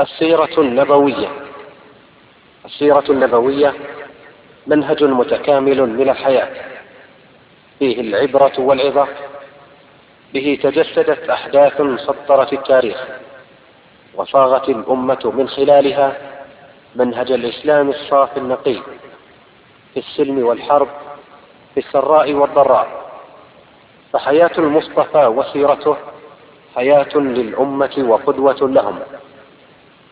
السيرة النبوية. السيرة النبوية منهج متكامل من الحياة. فيه العبرة والعظة. به تجسدت أحداث سطرت التاريخ. وصاغت الأمة من خلالها منهج الإسلام الصافي النقي. في السلم والحرب في السراء والضراء. فحياة المصطفى وسيرته حياة للأمة وقدوة لهم.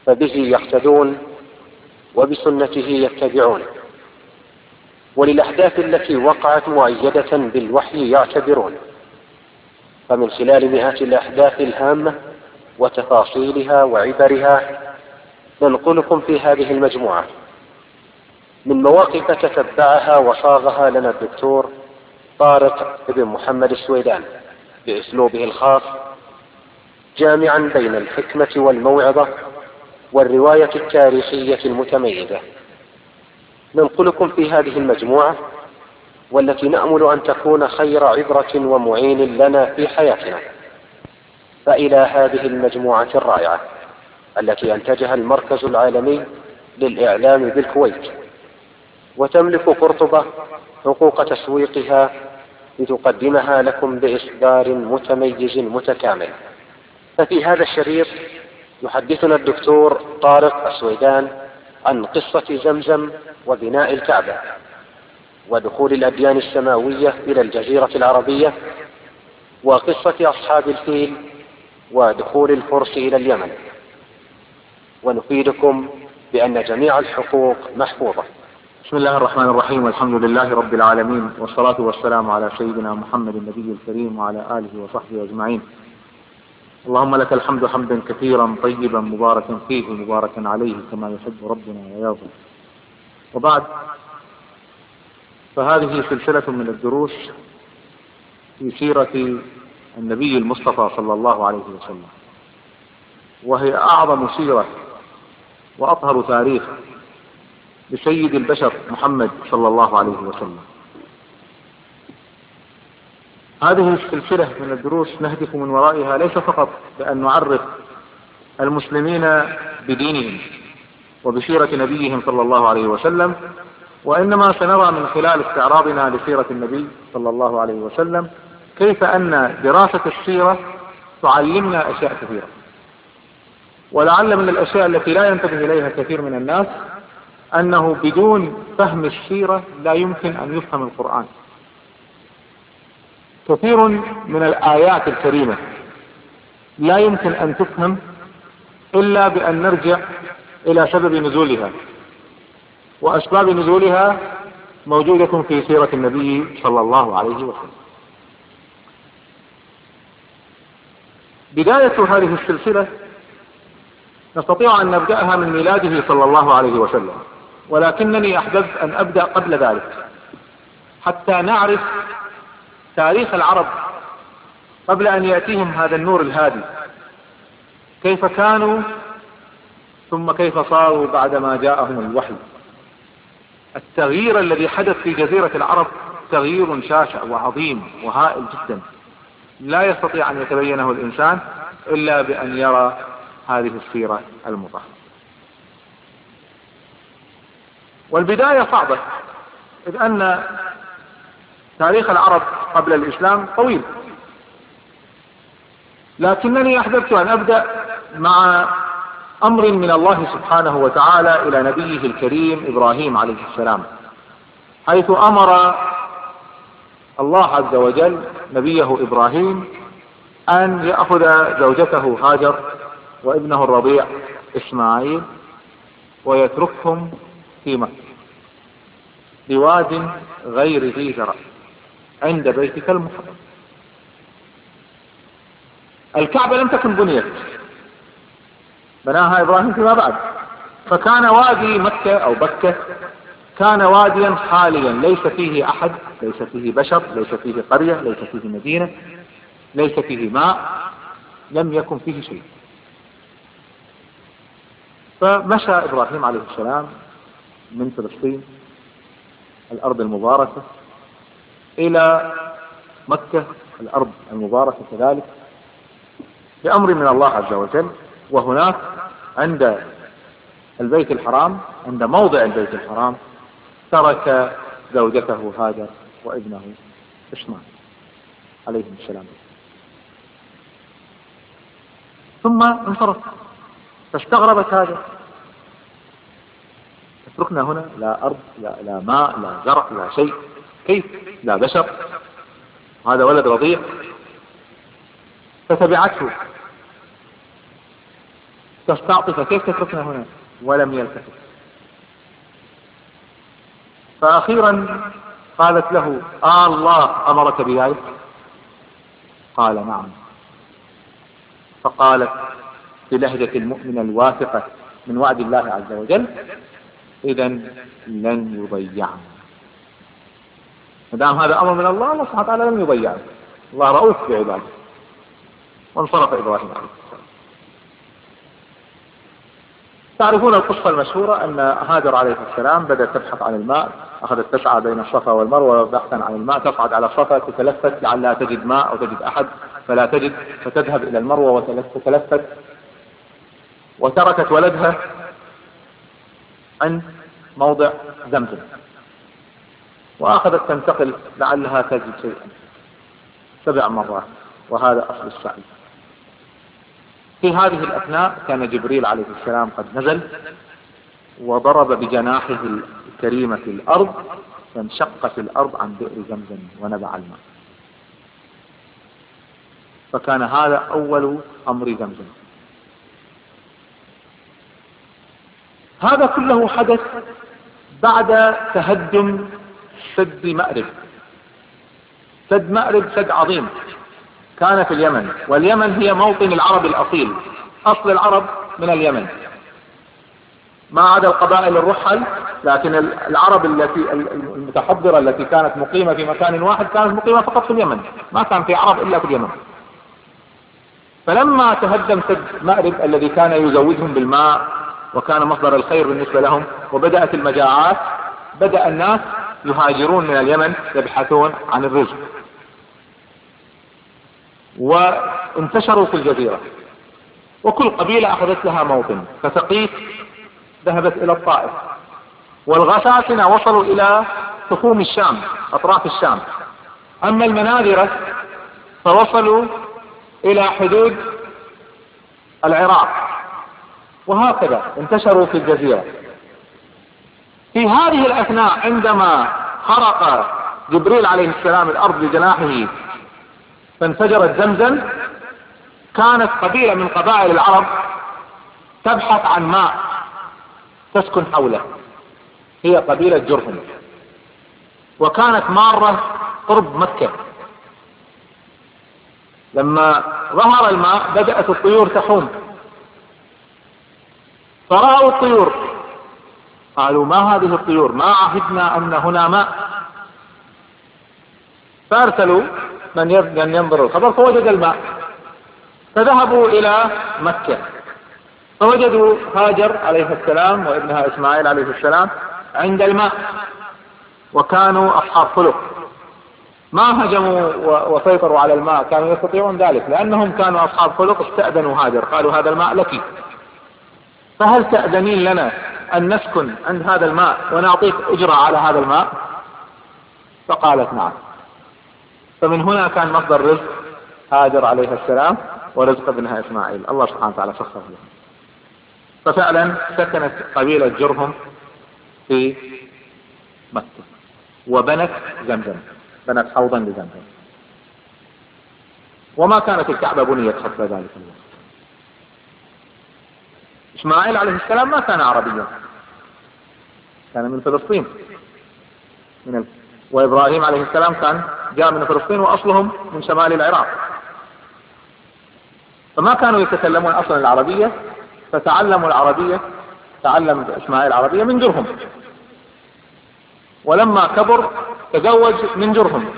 فبه يقتدون وبسنته يتبعون. وللأحداث التي وقعت مؤيدة بالوحي يعتبرون. فمن خلال مئات الأحداث الهامة وتفاصيلها وعبرها ننقلكم في هذه المجموعة. من مواقف تتبعها وصاغها لنا الدكتور طارق بن محمد السويدان بأسلوبه الخاص جامعا بين الحكمة والموعظة والرواية التاريخية المتميزة. ننقلكم في هذه المجموعة والتي نأمل أن تكون خير عبرة ومعين لنا في حياتنا. فإلى هذه المجموعة الرائعة التي أنتجها المركز العالمي للإعلام بالكويت. وتملك قرطبة حقوق تسويقها لتقدمها لكم بإصدار متميز متكامل. ففي هذا الشريط يحدثنا الدكتور طارق السويدان عن قصة زمزم وبناء الكعبة ودخول الأديان السماوية إلى الجزيرة العربية وقصة أصحاب الفيل ودخول الفرس إلى اليمن. ونفيدكم بأن جميع الحقوق محفوظة. بسم الله الرحمن الرحيم والحمد لله رب العالمين والصلاة والسلام على سيدنا محمد النبي الكريم وعلى آله وصحبه أجمعين. اللهم لك الحمد حمدا كثيرا طيبا مباركا فيه مباركا عليه كما يحب ربنا ويرضى. وبعد فهذه سلسلة من الدروس في سيرة النبي المصطفى صلى الله عليه وسلم. وهي أعظم سيرة وأطهر تاريخ لسيد البشر محمد صلى الله عليه وسلم. هذه السلسلة من الدروس نهدف من ورائها ليس فقط بأن نعرف المسلمين بدينهم وبسيرة نبيهم صلى الله عليه وسلم وإنما سنرى من خلال استعراضنا لسيرة النبي صلى الله عليه وسلم كيف أن دراسة السيرة تعلمنا أشياء كثيرة. ولعل من الأشياء التي لا ينتبه إليها كثير من الناس أنه بدون فهم السيرة لا يمكن أن يفهم القرآن. كثير من الآيات الكريمة لا يمكن أن تفهم إلا بأن نرجع إلى سبب نزولها وأسباب نزولها موجودة في سيرة النبي صلى الله عليه وسلم. بداية هذه السلسلة نستطيع أن نبدأها من ميلاده صلى الله عليه وسلم ولكنني أحببت أن أبدأ قبل ذلك حتى نعرف تاريخ العرب قبل أن يأتيهم هذا النور الهادي. كيف كانوا؟ ثم كيف صاروا بعدما جاءهم الوحي. التغيير الذي حدث في جزيرة العرب تغيير شاشع وعظيم وهائل جدا. لا يستطيع أن يتبينه الإنسان إلا بأن يرى هذه السيرة المطهرة والبداية صعبة إذ أن تاريخ العرب قبل الإسلام طويل. لكنني أحببت أن أبدأ مع أمر من الله سبحانه وتعالى إلى نبيه الكريم إبراهيم عليه السلام حيث أمر الله عز وجل نبيه إبراهيم أن يأخذ زوجته هاجر وابنه الرضيع إسماعيل ويتركهم في مكة بواد غير ذي زرع. عند بيتك المحرم. الكعبة لم تكن بنيت. بناها إبراهيم فيما بعد. فكان وادي مكة أو بكة كان واديا خاليا ليس فيه أحد ليس فيه بشر ليس فيه قرية ليس فيه مدينة ليس فيه ماء لم يكن فيه شيء. فمشى إبراهيم عليه السلام من فلسطين الأرض المباركة إلى مكة الأرض المباركة كذلك بأمر من الله عز وجل وهناك عند البيت الحرام عند موضع البيت الحرام ترك زوجته هاجر وابنه إسماعيل عليهم السلام. ثم انصرف. فاستغربت هاجر اتركنا هنا لا أرض لا, لا ماء لا زرع لا شيء. كيف لا بشر. هذا ولد رضيع. فتبعته. تستعطف كيف تتركنا هنا؟ ولم يلتفت. فأخيرا قالت له آه الله أمرك بذلك؟ قال نعم. فقالت بلهجة المؤمنة الواثقة من وعد الله عز وجل إذا لن يضيعنا. ما دام هذا أمر من الله الله سبحانه وتعالى لن يضيعنا الله رؤوف بعباده وانصرف إبراهيم عليه السلام. تعرفون القصة المشهورة أن هاجر عليه السلام بدأت تبحث عن الماء أخذت تسعى بين الصفا والمروة بحثا عن الماء تصعد على الصفا تتلفت لعلها تجد ماء أو تجد أحد فلا تجد فتذهب إلى المروة وتتلفت وتركت ولدها عند موضع زمزم. وأخذت تنتقل لعلها تجد شيئا. سبع مرات وهذا أصل السعي. في هذه الأثناء كان جبريل عليه السلام قد نزل وضرب بجناحه الكريمة الأرض فانشقت الأرض عن بئر زمزم ونبع الماء. فكان هذا أول أمر زمزم. هذا كله حدث بعد تهدم سد مأرب سد مأرب سد عظيم. كان في اليمن واليمن هي موطن العرب الأصيل. أصل العرب من اليمن. ما عدا القبائل الرحل لكن العرب التي المتحضرة التي كانت مقيمة في مكان واحد كانت مقيمة فقط في اليمن. ما كان في عرب إلا في اليمن. فلما تهدم سد مأرب الذي كان يزودهم بالماء وكان مصدر الخير بالنسبة لهم وبدأت المجاعات بدأ الناس يهاجرون من اليمن يبحثون عن الرزق. وانتشروا في الجزيرة. وكل قبيلة أخذت لها موطن. فثقيف ذهبت إلى الطائف. والغساسنة وصلوا إلى تخوم الشام أطراف الشام. أما المناذرة فوصلوا إلى حدود العراق. وهكذا انتشروا في الجزيرة. في هذه الأثناء عندما خرق جبريل عليه السلام الأرض بجناحه فانفجرت زمزم كانت قبيلة من قبائل العرب تبحث عن ماء تسكن حوله. هي قبيلة جرهم. وكانت مارة قرب مكة. لما ظهر الماء بدأت الطيور تحوم. فرأوا الطيور قالوا ما هذه الطيور؟ ما عهدنا أن هنا ماء فأرسلوا من ينظر الخبر فوجد الماء. فذهبوا إلى مكة. فوجدوا هاجر عليه السلام وابنها إسماعيل عليه السلام عند الماء وكانوا أصحاب خلق. ما هجموا وسيطروا على الماء كانوا يستطيعون ذلك لأنهم كانوا أصحاب خلق استأذنوا هاجر قالوا هذا الماء لك فهل تأذنين لنا؟ أن نسكن عند هذا الماء ونعطيك أجرة على هذا الماء؟ فقالت نعم. فمن هنا كان مصدر رزق هاجر عليه السلام ورزق ابنها إسماعيل. الله سبحانه وتعالى سخر له. ففعلا سكنت قبيلة جرهم في مكة وبنت زمزم بنت حوضا لزمزم. وما كانت الكعبة بنيت قبل ذلك الوقت. إسماعيل عليه السلام ما كان عربيا. كان من فلسطين. من وإبراهيم عليه السلام كان جاء من فلسطين وأصلهم من شمال العراق. فما كانوا يتكلمون أصلا العربية فتعلموا العربية تعلم إسماعيل العربية من جرهم. ولما كبر تزوج من جرهم.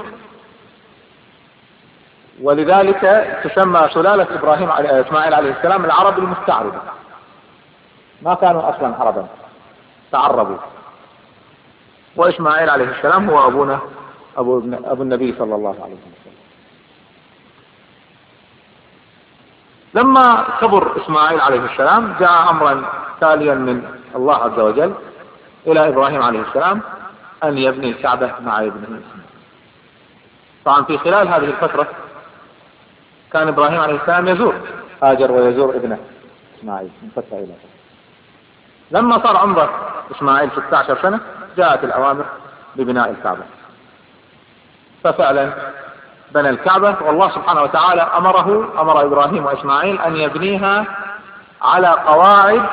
ولذلك تسمى سلالة إبراهيم إسماعيل عليه السلام العرب المستعربة. ما كانوا أصلا عربا تعربوا وإسماعيل عليه السلام هو أبونا أبو, أبو النبي صلى الله عليه وسلم. لما كبر إسماعيل عليه السلام جاء أمرا تاليا من الله عز وجل إلى إبراهيم عليه السلام أن يبني الكعبة مع ابنه. إسماعيل طبعا في خلال هذه الفترة كان إبراهيم عليه السلام يزور هاجر ويزور ابنه إسماعيل من فترة إلى فترة. لما صار عمره إسماعيل 16 سنة جاءت الأوامر ببناء الكعبة. ففعلا بنى الكعبة والله سبحانه وتعالى أمره أمر إبراهيم وإسماعيل أن يبنيها على قواعد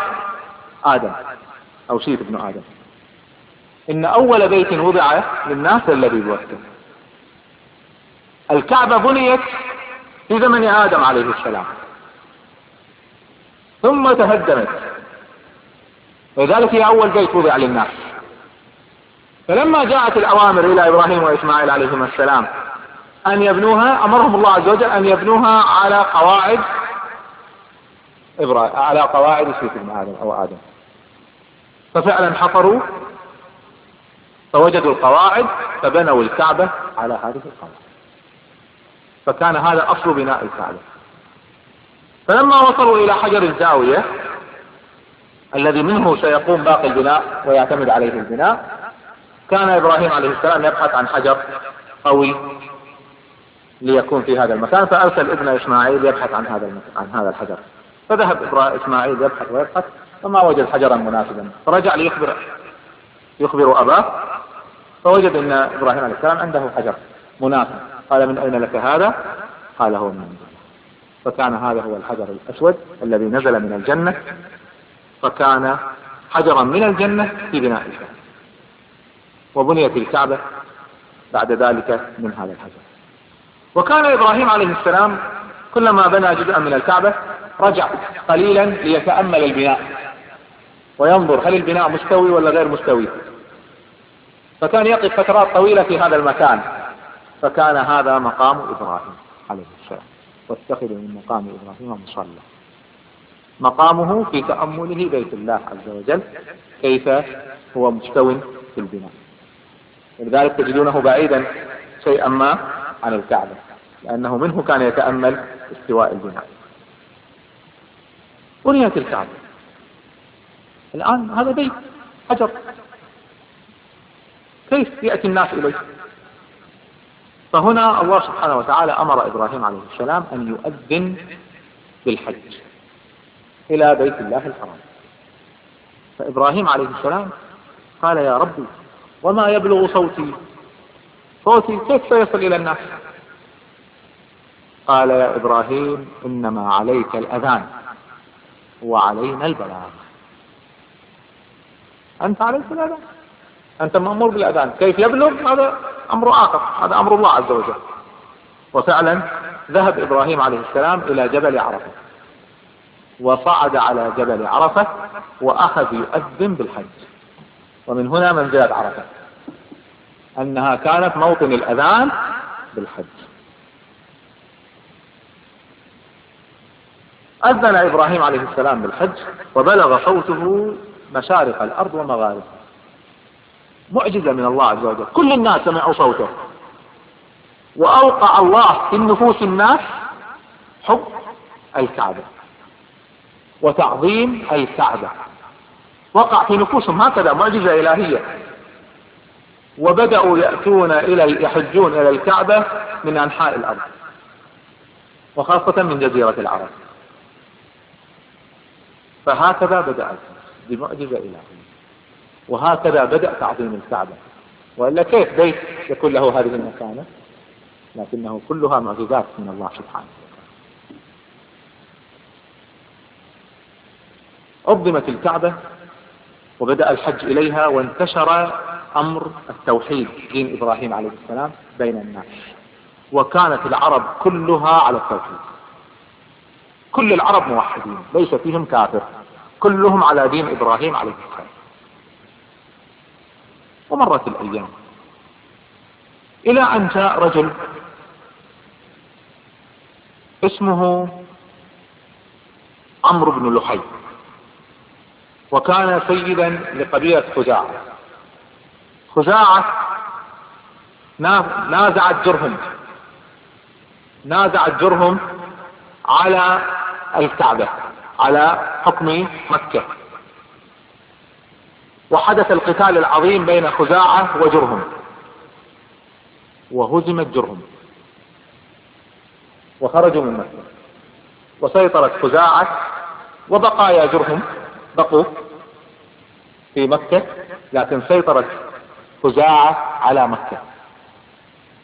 آدم أو سيف ابن آدم. إن أول بيت وضع للناس الذي بوقته الكعبة بنيت في زمن آدم عليه السلام. ثم تهدمت. ولذلك هي أول بيت وضع للناس. فلما جاءت الأوامر إلى إبراهيم وإسماعيل عليهما السلام أن يبنوها أمرهم الله عز وجل أن يبنوها على قواعد إبراهيم على قواعد سيف ابن آدم أو آدم. ففعلا حفروا فوجدوا القواعد فبنوا الكعبة على هذه القواعد. فكان هذا أصل بناء الكعبة. فلما وصلوا إلى حجر الزاوية الذي منه سيقوم باقي البناء ويعتمد عليه البناء. كان إبراهيم عليه السلام يبحث عن حجر قوي ليكون في هذا المكان فأرسل ابن إسماعيل يبحث عن هذا عن هذا الحجر. فذهب إسماعيل يبحث ويبحث فما وجد حجرا مناسبا. فرجع ليخبر يخبر أباه فوجد أن إبراهيم عليه السلام عنده حجر مناسب. قال من أين لك هذا؟ قال هو من عند فكان هذا هو الحجر الأسود الذي نزل من الجنة. فكان حجرا من الجنة في بناء الكعبة. وبنيت الكعبة بعد ذلك من هذا الحجر. وكان إبراهيم عليه السلام كلما بنى جزءا من الكعبة رجع قليلا ليتأمل البناء وينظر هل البناء مستوي ولا غير مستوي. فكان يقف فترات طويلة في هذا المكان. فكان هذا مقام إبراهيم عليه السلام. واتخذوا من مقام إبراهيم مصلى. مقامه في تأمله بيت الله عز وجل كيف هو مستو في البناء. ولذلك تجدونه بعيدا شيئا ما عن الكعبة لأنه منه كان يتأمل استواء البناء. بنيت الكعبة. الآن هذا بيت حجر. كيف يأتي الناس إليه؟ فهنا الله سبحانه وتعالى أمر إبراهيم عليه السلام أن يؤذن بالحج. إلى بيت الله الحرام. فإبراهيم عليه السلام قال يا ربي وما يبلغ صوتي؟ صوتي كيف سيصل إلى الناس؟ قال يا إبراهيم إنما عليك الأذان وعلينا البلاغ. أنت عليك الأذان؟ أنت مأمور بالأذان. كيف يبلغ؟ هذا أمر آخر هذا أمر الله عز وجل. وفعلا ذهب إبراهيم عليه السلام إلى جبل عرفة. وصعد على جبل عرفة وأخذ يؤذن بالحج. ومن هنا منزلة عرفة. أنها كانت موطن الأذان بالحج. أذن إبراهيم عليه السلام بالحج وبلغ صوته مشارق الأرض ومغاربها معجزة من الله عز وجل. كل الناس سمعوا صوته. وأوقع الله في نفوس الناس حب الكعبة. وتعظيم الكعبة وقع في نفوسهم هكذا معجزة إلهية. وبدأوا يأتون إلى يحجون إلى الكعبة من أنحاء الأرض. وخاصة من جزيرة العرب. فهكذا بدأت بمعجزة إلهية. وهكذا بدأ تعظيم الكعبة. وإلا كيف بيت يكون له هذه المكانة؟ لكنه كلها معجزات من الله سبحانه. عظمت الكعبة وبدأ الحج إليها وانتشر أمر التوحيد دين إبراهيم عليه السلام بين الناس. وكانت العرب كلها على التوحيد. كل العرب موحدين ليس فيهم كافر. كلهم على دين إبراهيم عليه السلام. ومرت الأيام. إلى أن جاء رجل اسمه عمرو بن لحي. وكان سيدا لقبيلة خزاعة. خزاعة نازعت جرهم. نازعت جرهم على الكعبة على حكم مكة. وحدث القتال العظيم بين خزاعة وجرهم. وهزمت جرهم. وخرجوا من مكة. وسيطرت خزاعة وبقايا جرهم. بقوا في مكة لكن سيطرت خزاعة على مكة.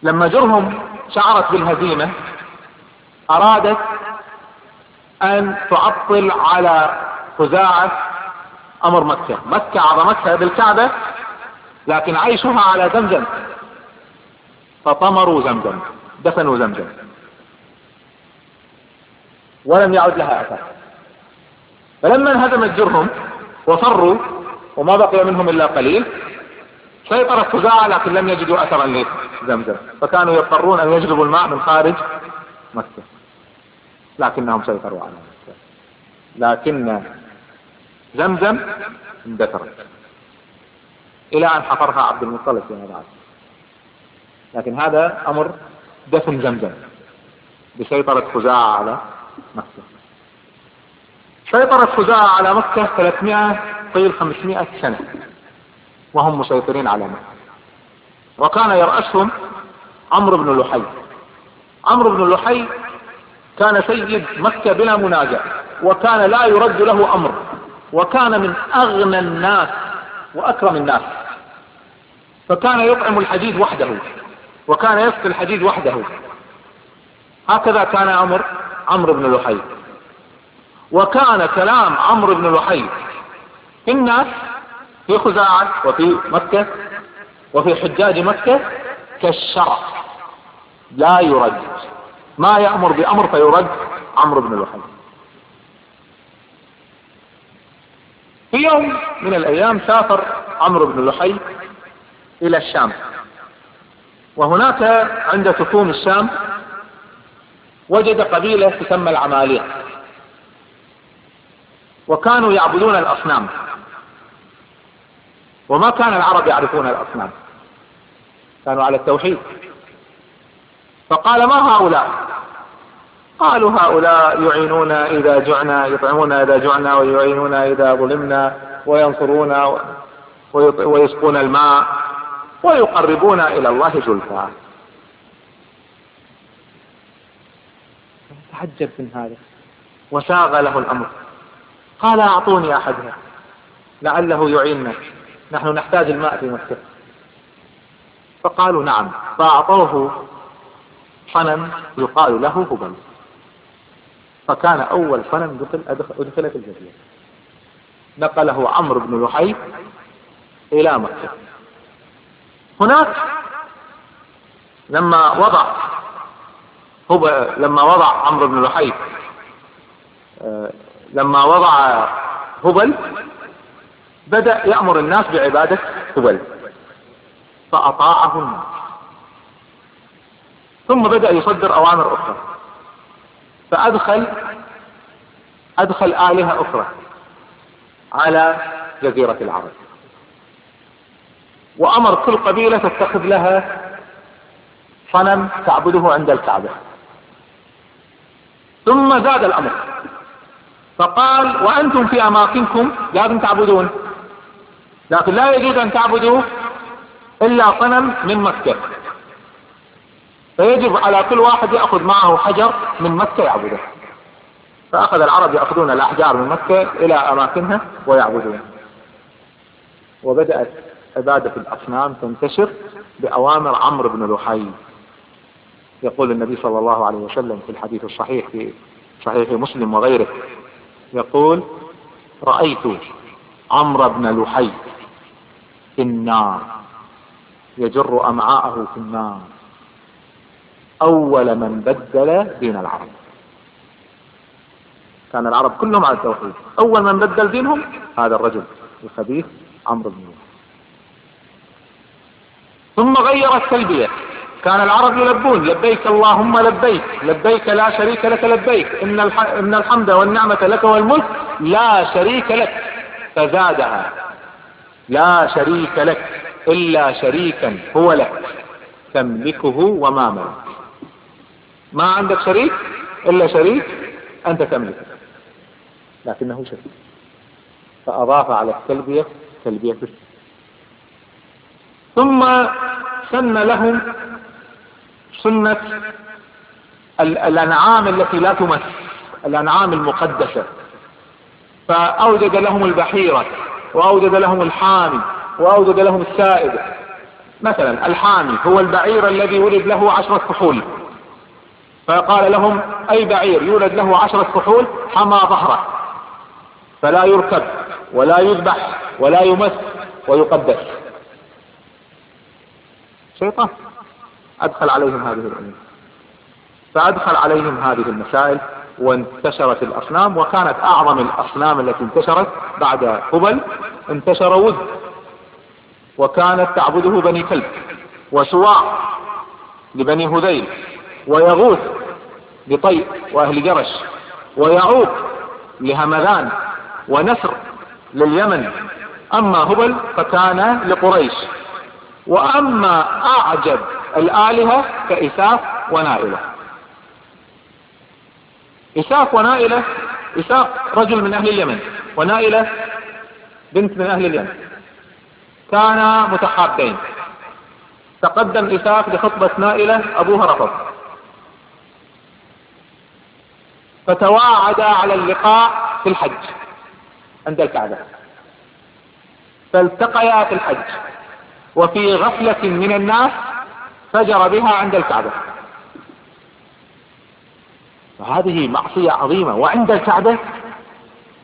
لما جرهم شعرت بالهزيمة أرادت أن تعطل على خزاعة أمر مكة. مكة عظمتها بالكعبة لكن عيشها على زمزم. فطمروا زمزم دفنوا زمزم. ولم يعد لها أثر. فلما انهزمت جرهم وفروا وما بقي منهم إلا قليل سيطرت خزاعة لكن لم يجدوا أثرا لزمزم فكانوا يضطرون أن يجلبوا الماء من خارج مكة. لكنهم سيطروا على مكة. لكن زمزم اندثرت. إلى أن حفرها عبد المطلب فيما بعد. لكن هذا أمر دفن زمزم بسيطرة خزاعة على مكة. سيطرت خزاعة على مكة 300 قيل 500 سنة. وهم مسيطرين على مكة. وكان يرأسهم عمرو بن لحي. عمرو بن لحي كان سيد مكة بلا منازع وكان لا يرد له أمر. وكان من أغنى الناس وأكرم الناس. فكان يطعم الحديد وحده. وكان يسقي الحديد وحده. هكذا كان أمر عمرو بن لحي. وكان كلام عمرو بن لحي. في الناس في خزاعة وفي مكة وفي حجاج مكة كالشرع لا يرد. ما يأمر بأمر فيرد عمرو بن لحي. في يوم من الأيام سافر عمرو بن لحي إلى الشام. وهناك عند تكون الشام وجد قبيلة تسمى العماليق. وكانوا يعبدون الأصنام. وما كان العرب يعرفون الأصنام. كانوا على التوحيد. فقال ما هؤلاء؟ قالوا هؤلاء يعينونا إذا جعنا يطعمونا إذا جعنا ويعينونا إذا ظلمنا وينصرونا ويسقون الماء ويقربونا إلى الله زلفى. تعجب من هذا. وساغ له الأمر. قال أعطوني أحدها لعله يعيننا. نحن نحتاج الماء في مكة. فقالوا نعم فأعطوه صنم يقال له هبل. فكان أول صنم دخل أدخل في الجزيرة. نقله عمرو بن لحي إلى مكة. هناك لما وضع هو لما وضع عمرو بن لحي آه، لما وضع هبل بدأ يأمر الناس بعبادة هبل فأطاعه الناس ثم بدأ يصدر أوامر أخرى. فأدخل أدخل آلهة أخرى على جزيرة العرب. وأمر كل قبيلة تتخذ لها صنم تعبده عند الكعبة. ثم زاد الأمر. فقال وأنتم في أماكنكم لازم تعبدون. لكن لا يجوز أن تعبدوا إلا صنم من مكة فيجب على كل واحد يأخذ معه حجر من مكة يعبده. فأخذ العرب يأخذون الأحجار من مكة إلى أماكنها ويعبدون. وبدأت عبادة الأصنام تنتشر بأوامر عمرو بن لحي. يقول النبي صلى الله عليه وسلم في الحديث الصحيح في صحيح مسلم وغيره يقول رأيت عمرو بن لحي في النار يجر أمعاءه في النار. أول من بدل دين العرب. كان العرب كلهم على التوحيد. أول من بدل دينهم هذا الرجل الخبيث عمرو بن ثم غير التلبية كان العرب يلبون لبيك اللهم لبيك لبيك لا شريك لك لبيك إن, إن الحمد والنعمة لك والملك لا شريك لك فزادها. لا شريك لك إلا شريكا هو لك تملكه وما ملك. ما عندك شريك إلا شريك أنت تملكه. لكنه شرك فأضاف على التلبية تلبية ثم سن لهم سنة الأنعام التي لا تمس الأنعام المقدسة. فأوجد لهم البحيرة وأوجد لهم الحامي وأوجد لهم السائد مثلا الحامي هو البعير الذي يولد له عشرة كحول فقال لهم أي بعير يولد له عشرة كحول حمى ظهره. فلا يركب ولا يذبح ولا يمس ويقدس. شيطان. أدخل عليهم هذه الأمور فأدخل عليهم هذه المسائل وانتشرت الأصنام وكانت أعظم الأصنام التي انتشرت بعد هبل انتشر ود وكانت تعبده بني كلب وسواع لبني هذيل ويغوث لطيء وأهل جرش ويعوق لهمذان ونسر لليمن. أما هبل فكان لقريش. وأما أعجب الآلهة كإساف ونائلة. إساف ونائلة إساف رجل من أهل اليمن ونائلة بنت من أهل اليمن. كانا متحابين. تقدم إساف لخطبة نائلة أبوها رفض فتواعدا على اللقاء في الحج عند الكعبة. فالتقيا في الحج. وفي غفلة من الناس فجر بها عند الكعبة. وهذه معصية عظيمة. وعند الكعبة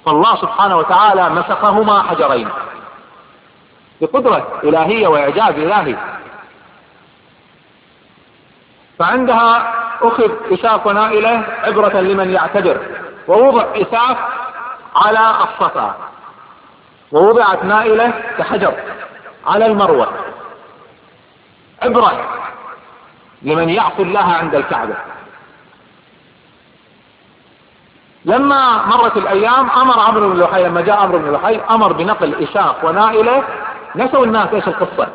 فالله سبحانه وتعالى مسخهما حجرين. بقدرة إلهية وإعجاز إلهي. فعندها أخذ إساف ونائلة عبرة لمن يعتبر. ووضع إساف على الصفا. ووضعت نائلة كحجر على المروة. عبرة لمن يعصي الله عند الكعبة. لما مرت الأيام أمر عمرو بن لحي لما جاء عمرو بن لحي أمر بنقل إساق ونائلة. نسوا الناس إيش القصة؟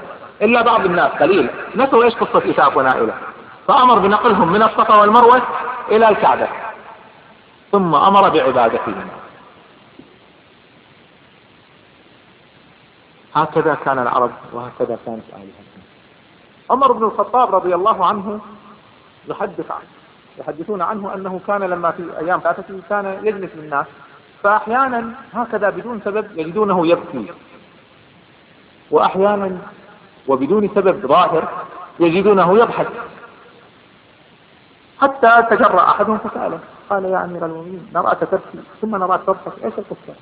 إلا بعض الناس قليل. نسوا إيش قصة إساق ونائلة. فأمر بنقلهم من الصفا والمروة إلى الكعبة. ثم أمر بعبادتهم هكذا كان العرب وهكذا كانت آلهتهم. عمر بن الخطاب رضي الله عنه يحدث عنه يحدثون عنه أنه كان لما في أيام فاتته كان يجلس للناس فأحيانا هكذا بدون سبب يجدونه يبكي. وأحيانا وبدون سبب ظاهر يجدونه يضحك. حتى تجرأ أحدهم فسأله قال يا أمير المؤمنين نراك تبكي ثم نراك تضحك إيش القصة؟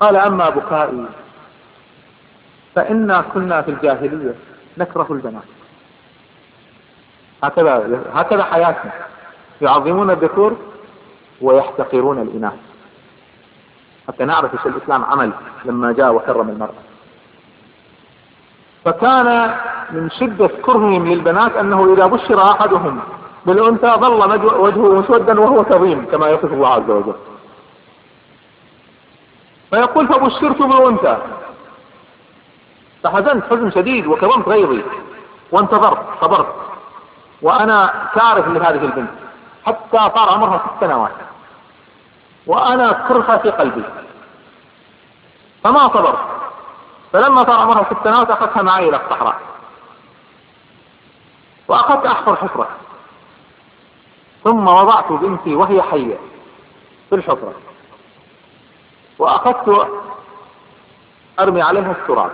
قال أما بكائي فإنا كنا في الجاهلية نكره البنات هكذا هكذا حياتنا. يعظمون الذكور ويحتقرون الإناث. حتى نعرف إيش الإسلام عمل لما جاء وكرم المرأة. فكان من شدة كرههم للبنات أنه إذا بشر أحدهم بالأنثى ظل وجهه مسودا وهو كظيم كما يصف الله عز وجل. فيقول فبشرت بالأنثى فحزنت حزن شديد وكظمت غيظي. وانتظرت صبرت. وأنا كارف لهذه البنت. حتى صار عمرها ست سنوات. وأنا كرهة في قلبي. فما صبرت. فلما صار عمرها ست سنوات أخذتها معي إلى الصحراء. وأخذت أحفر حفرة. ثم وضعت بنتي وهي حية في الحفرة. وأخذت أرمي عليها التراب.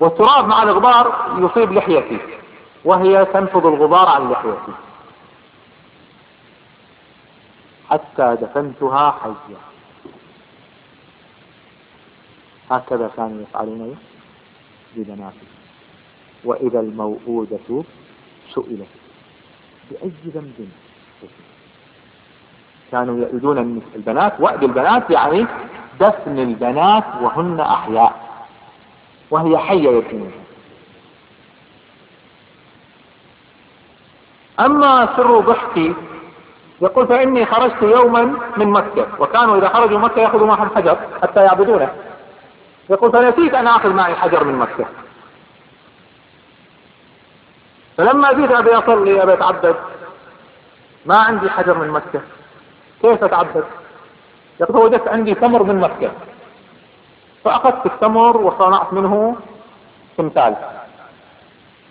والتراب مع الغبار يصيب لحيتي وهي تنفض الغبار عن لحيتي حتى دفنتها حية. هكذا كانوا يفعلون ببناتهم وإذا الموءودة سئلت بأي ذنب؟ كانوا يؤذون البنات وأد البنات يعني دفن البنات وهن أحياء. وهي حية يتيمة. أما سر ضحكي يقول فإني خرجت يوما من مكة وكانوا إذا خرجوا مكة يأخذوا معهم حجر حتى يعبدونه. يقول فنسيت أن آخذ معي حجر من مكة. فلما جيت أبي أصلي أبي أتعبد ما عندي حجر من مكة. كيف أتعبد؟ يقول وجدت عندي تمر من مكة. فأخذت التمر وصنعت منه تمثال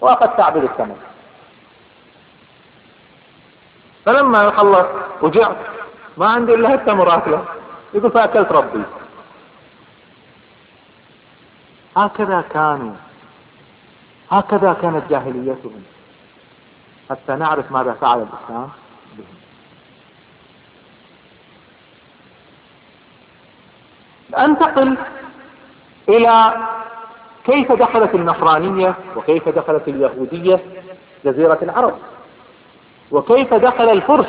وأخذت أعبد التمر. فلما خلص وجعت ما عندي إلا التمر أكله يقول فأكلت ربي. هكذا كانوا. هكذا كانت جاهليتهم. حتى نعرف ماذا فعل الإسلام بهم. أنتقل إلى كيف دخلت النصرانية وكيف دخلت اليهودية جزيرة العرب؟ وكيف دخل الفرس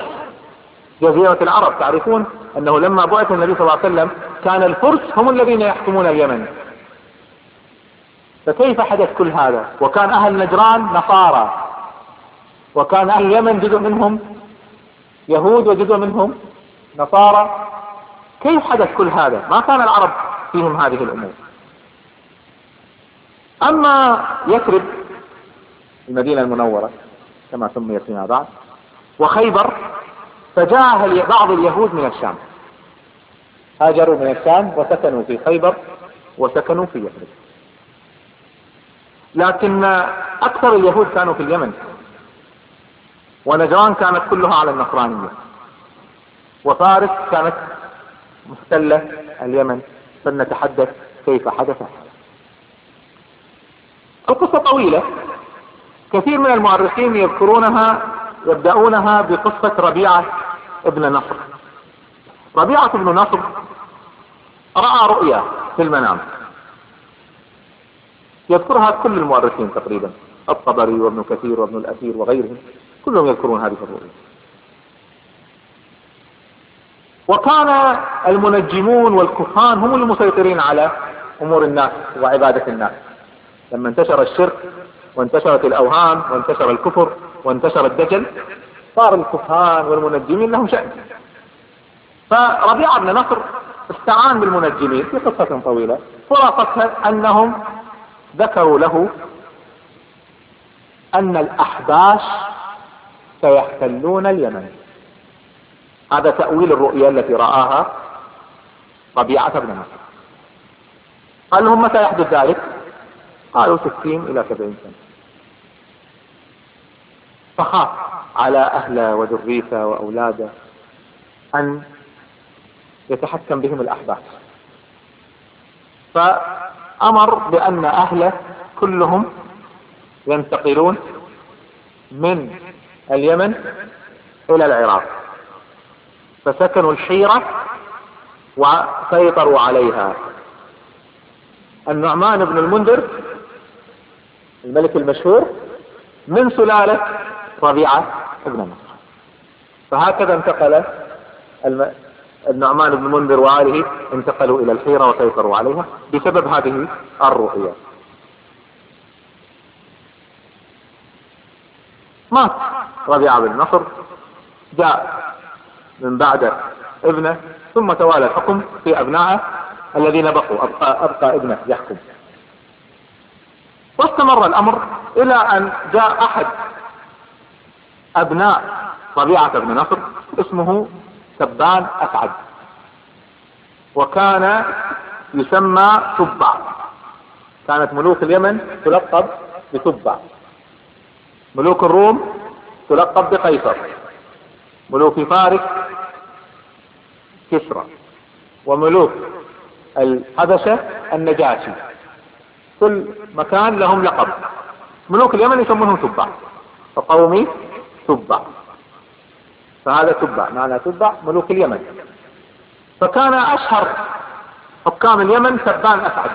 جزيرة العرب؟ تعرفون أنه لما بعث النبي صلى الله عليه وسلم كان الفرس هم الذين يحكمون اليمن. فكيف حدث كل هذا؟ وكان أهل نجران نصارى. وكان أهل اليمن جزء منهم يهود وجزء منهم نصارى. كيف حدث كل هذا؟ ما كان العرب فيهم هذه الأمور. أما يثرب المدينة المنورة كما سميت فيما بعد وخيبر فجاء بعض اليهود من الشام. هاجروا من الشام وسكنوا في خيبر وسكنوا في يثرب. لكن أكثر اليهود كانوا في اليمن. ونجران كانت كلها على النصرانية. وفارس كانت محتلة اليمن. فلنتحدث كيف حدث القصة طويلة. كثير من المؤرخين يذكرونها يبدأونها بقصة ربيعة ابن نصر. ربيعة ابن نصر رأى رؤيا في المنام. يذكرها كل المؤرخين تقريبا الطبري وابن كثير وابن الأثير وغيرهم كلهم يذكرون هذه الرؤيا. وكان المنجمون والكهان هم المسيطرين على أمور الناس وعبادة الناس. لما انتشر الشرك وانتشرت الأوهام وانتشر الكفر وانتشر الدجل صار الكهان والمنجمين لهم شأن. فربيعة بن نصر استعان بالمنجمين في قصة طويلة. خلاصتها أنهم ذكروا له أن الأحباش سيحتلون اليمن. هذا تأويل الرؤيا التي رآها ربيعة بن نصر. قال لهم متى يحدث ذلك؟ قالوا ستين إلى سبعين سنة. فخاف على أهله وذريته وأولاده أن يتحكم بهم الأحباش فأمر بأن أهله كلهم ينتقلون من اليمن إلى العراق. فسكنوا الحيرة وسيطروا عليها. النعمان بن المنذر الملك المشهور من سلالة ربيعة بن نصر فهكذا انتقل النعمان بن المنذر وآله انتقلوا إلى الحيرة وسيطروا عليها بسبب هذه الرؤية. مات ربيعة بن نصر جاء من بعد ابنه ثم توالى الحكم في أبنائه الذين بقوا أبقى, أبقى ابنه يحكم. واستمر الأمر إلى أن جاء أحد أبناء ربيعة بن نصر اسمه سبان أسعد وكان يسمى تبع. كانت ملوك اليمن تلقب بتبع. ملوك الروم تلقب بقيصر. ملوك فارس كسرى. وملوك الحبشة النجاشي. كل مكان لهم لقب. ملوك اليمن يسمونهم تبع. فقومي تبع. فهذا تبع معنى تبع ملوك اليمن. فكان أشهر حكام اليمن سبان أسعد.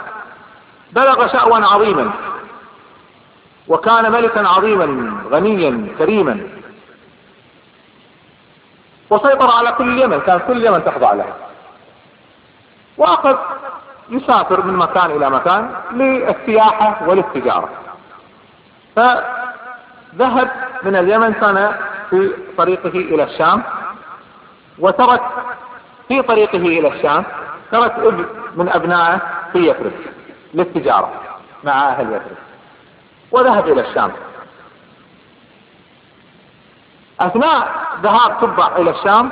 بلغ شأوا عظيما. وكان ملكا عظيما غنيا كريما. وسيطر على كل اليمن كان كل اليمن تخضع له. وأخذ يسافر من مكان إلى مكان للسياحة وللتجارة فذهب من اليمن كان في طريقه إلى الشام وترك في طريقه إلى الشام ترك ابن من أبنائه في يثرب للتجارة مع أهل يثرب وذهب إلى الشام. أثناء ذهاب تبع إلى الشام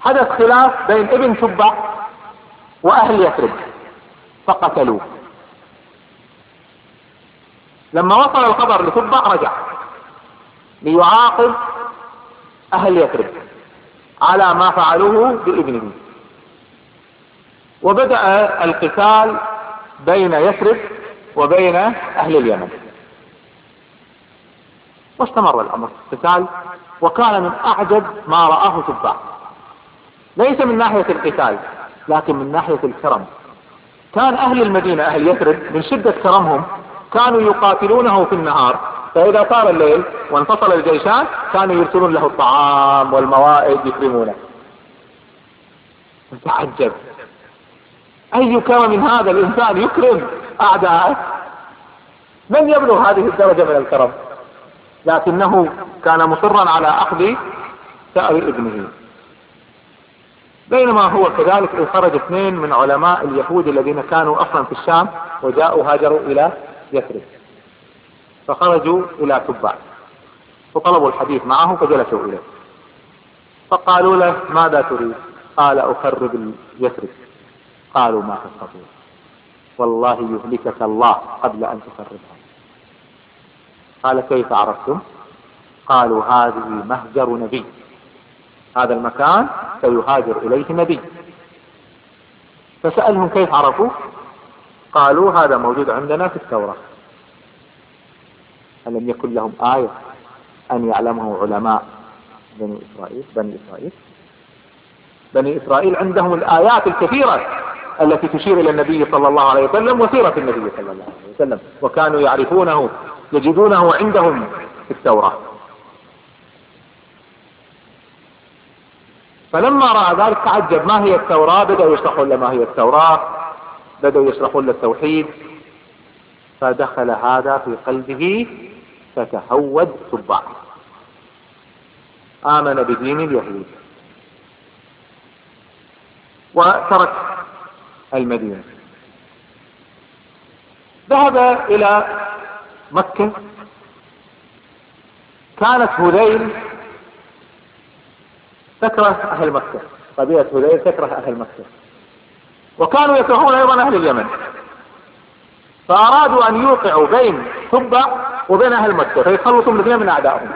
حدث خلاف بين ابن تبع وأهل يثرب فقتلوه. لما وصل الخبر لتبع رجع ليعاقب أهل يثرب على ما فعلوه بابنه وبدأ القتال بين يثرب وبين أهل اليمن. واستمر الأمر قتال وكان من أعجب ما رآه تبع ليس من ناحية القتال لكن من ناحية الكرم. كان أهل المدينة أهل يثرب من شدة كرمهم كانوا يقاتلونه في النهار. فإذا صار الليل وانفصل الجيشان كانوا يرسلون له الطعام والموائد يكرمونه. تعجب أي كرم هذا الإنسان يكرم أعداءه؟ من يبلغ هذه الدرجة من الكرم؟ لكنه كان مصرا على أخذ ثأر ابنه. بينما هو كذلك خرج اثنين من علماء اليهود الذين كانوا أصلا في الشام وجاءوا هاجروا إلى يثرب. فخرجوا إلى تبع. فطلبوا الحديث معه فجلسوا إليه. فقالوا له ماذا تريد؟ قال اخرب يثرب قالوا ما تستطيع. والله يهلكك الله قبل أن تخربها قال كيف عرفتم؟ قالوا هذه مهجر نبي. هذا المكان سيهاجر إليه نبي. فسألهم كيف عرفوا قالوا هذا موجود عندنا في التوراة. ألم يكن لهم آية أن يعلمه علماء بني إسرائيل؟ بني إسرائيل؟ بني إسرائيل عندهم الآيات الكثيرة التي تشير إلى النبي صلى الله عليه وسلم وسيرة النبي صلى الله عليه وسلم وكانوا يعرفونه يجدونه عندهم في التوراة. فلما رأى ذلك تعجب. ما هي التوراة بدأوا يشرحون له ما هي التوراة بدأوا يشرحون له التوحيد فدخل هذا في قلبه فتهود تبع. آمن بدين اليهود. وترك المدينة. ذهب إلى مكة. كانت هذيل تكره أهل مكة. قبيلة هذيل تكره أهل مكة. وكانوا يكرهون أيضا أهل اليمن. فأرادوا أن يوقعوا بين تبع وبين أهل مكة فيخلصوا الاثنين من أعدائهم.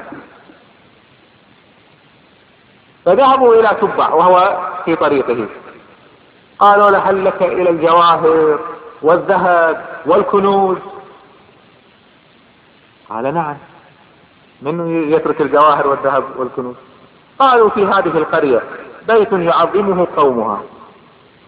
فذهبوا إلى تبع وهو في طريقه. قالوا له هل لك إلى الجواهر والذهب والكنوز؟ قال نعم. من يترك الجواهر والذهب والكنوز؟ قالوا في هذه القرية بيت يعظمه قومها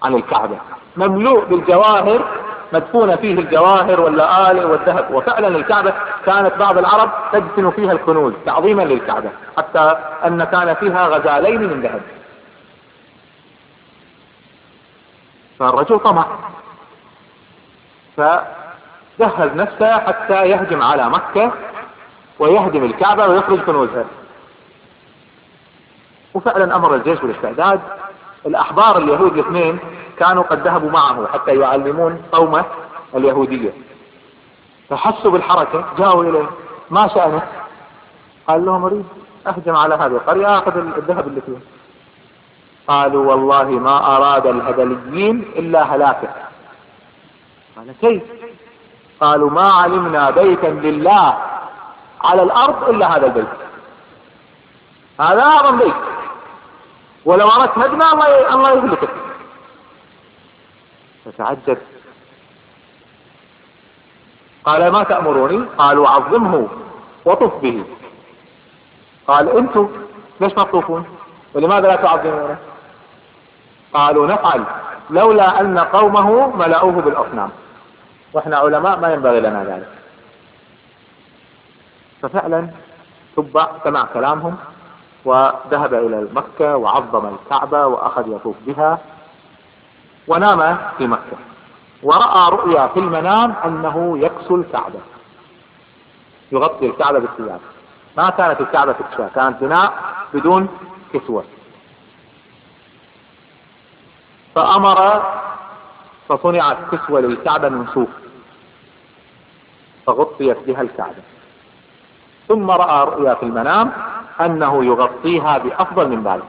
عن الكعبة. مملوء بالجواهر مدفونة فيه الجواهر واللآلئ والذهب. وفعلا الكعبة كانت بعض العرب تدفن فيها الكنوز تعظيما للكعبة حتى أن كان فيها غزالين من ذهب. فالرجل طمع. فجهز نفسه حتى يهجم على مكة ويهدم الكعبة ويخرج كنوزها. وفعلا أمر الجيش بالاستعداد. الأحبار اليهود الاثنين كانوا قد ذهبوا معه حتى يعلمون قومه اليهودية. فحسوا بالحركة جاءوا إليه. ما شأنه قال لهم أريد أهجم على هذه القرية أخذ الذهب اللي فيها. قالوا والله ما أراد الهدليين إلا هلاكه. قال كيف؟ قالوا ما علمنا بيتا لله على الأرض إلا هذا البيت. هذا أعظم بيت. ولو أردت هدمه الله الله يهلكك. فتعجب قال ما تأمروني؟ قالوا عظمه وطف به قال أنتم ليش ما تطوفون؟ ولماذا لا تعظمونه؟ قالوا نفعل. لولا أن قومه ملأوه بالأصنام. وإحنا علماء ما ينبغي لنا ذلك. ففعلا تبع سمع كلامهم. وذهب إلى مكة وعظم الكعبة وأخذ يطوف بها ونام في مكة. ورأى رؤيا في المنام أنه يكسو الكعبة يغطي الكعبة بالثياب. ما كانت الكعبة تكسى كانت بناء بدون كسوة. فأمر فصنعت كسوة للكعبة من صوف فغطيت بها الكعبة. ثم رأى رؤيا في المنام أنه يغطيها بأفضل من ذلك.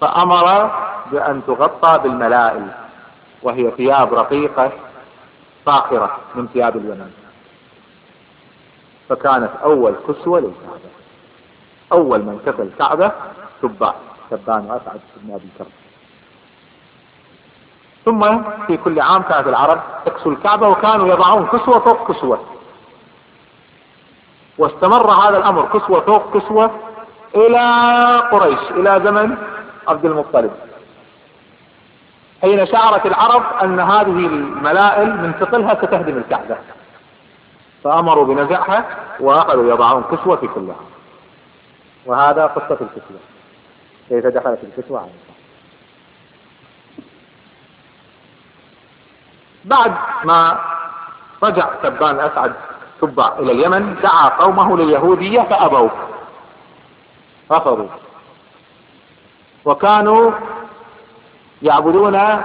فأمر بأن تغطى بالملائل وهي ثياب رقيقة فاخرة من ثياب اليمن. فكانت أول كسوة للكعبة أول من كسى الكعبة تبع تبان وأسعد بن أبي كرم ثم في كل عام كانت العرب تكسو الكعبة وكانوا يضعون كسوة فوق كسوة. واستمر هذا الأمر كسوة فوق كسوة إلى قريش إلى زمن عبد المطلب. حين شعرت العرب أن هذه الملائل من ثقلها ستهدم الكعبة. فأمروا بنزعها وأخذوا يضعون كسوة في كل عام وهذا قصة الكسوة كيف دخلت الكسوة على بعد ما رجع تبان أسعد تبع إلى اليمن دعا قومه لليهودية فأبوا. رفضوا. وكانوا يعبدون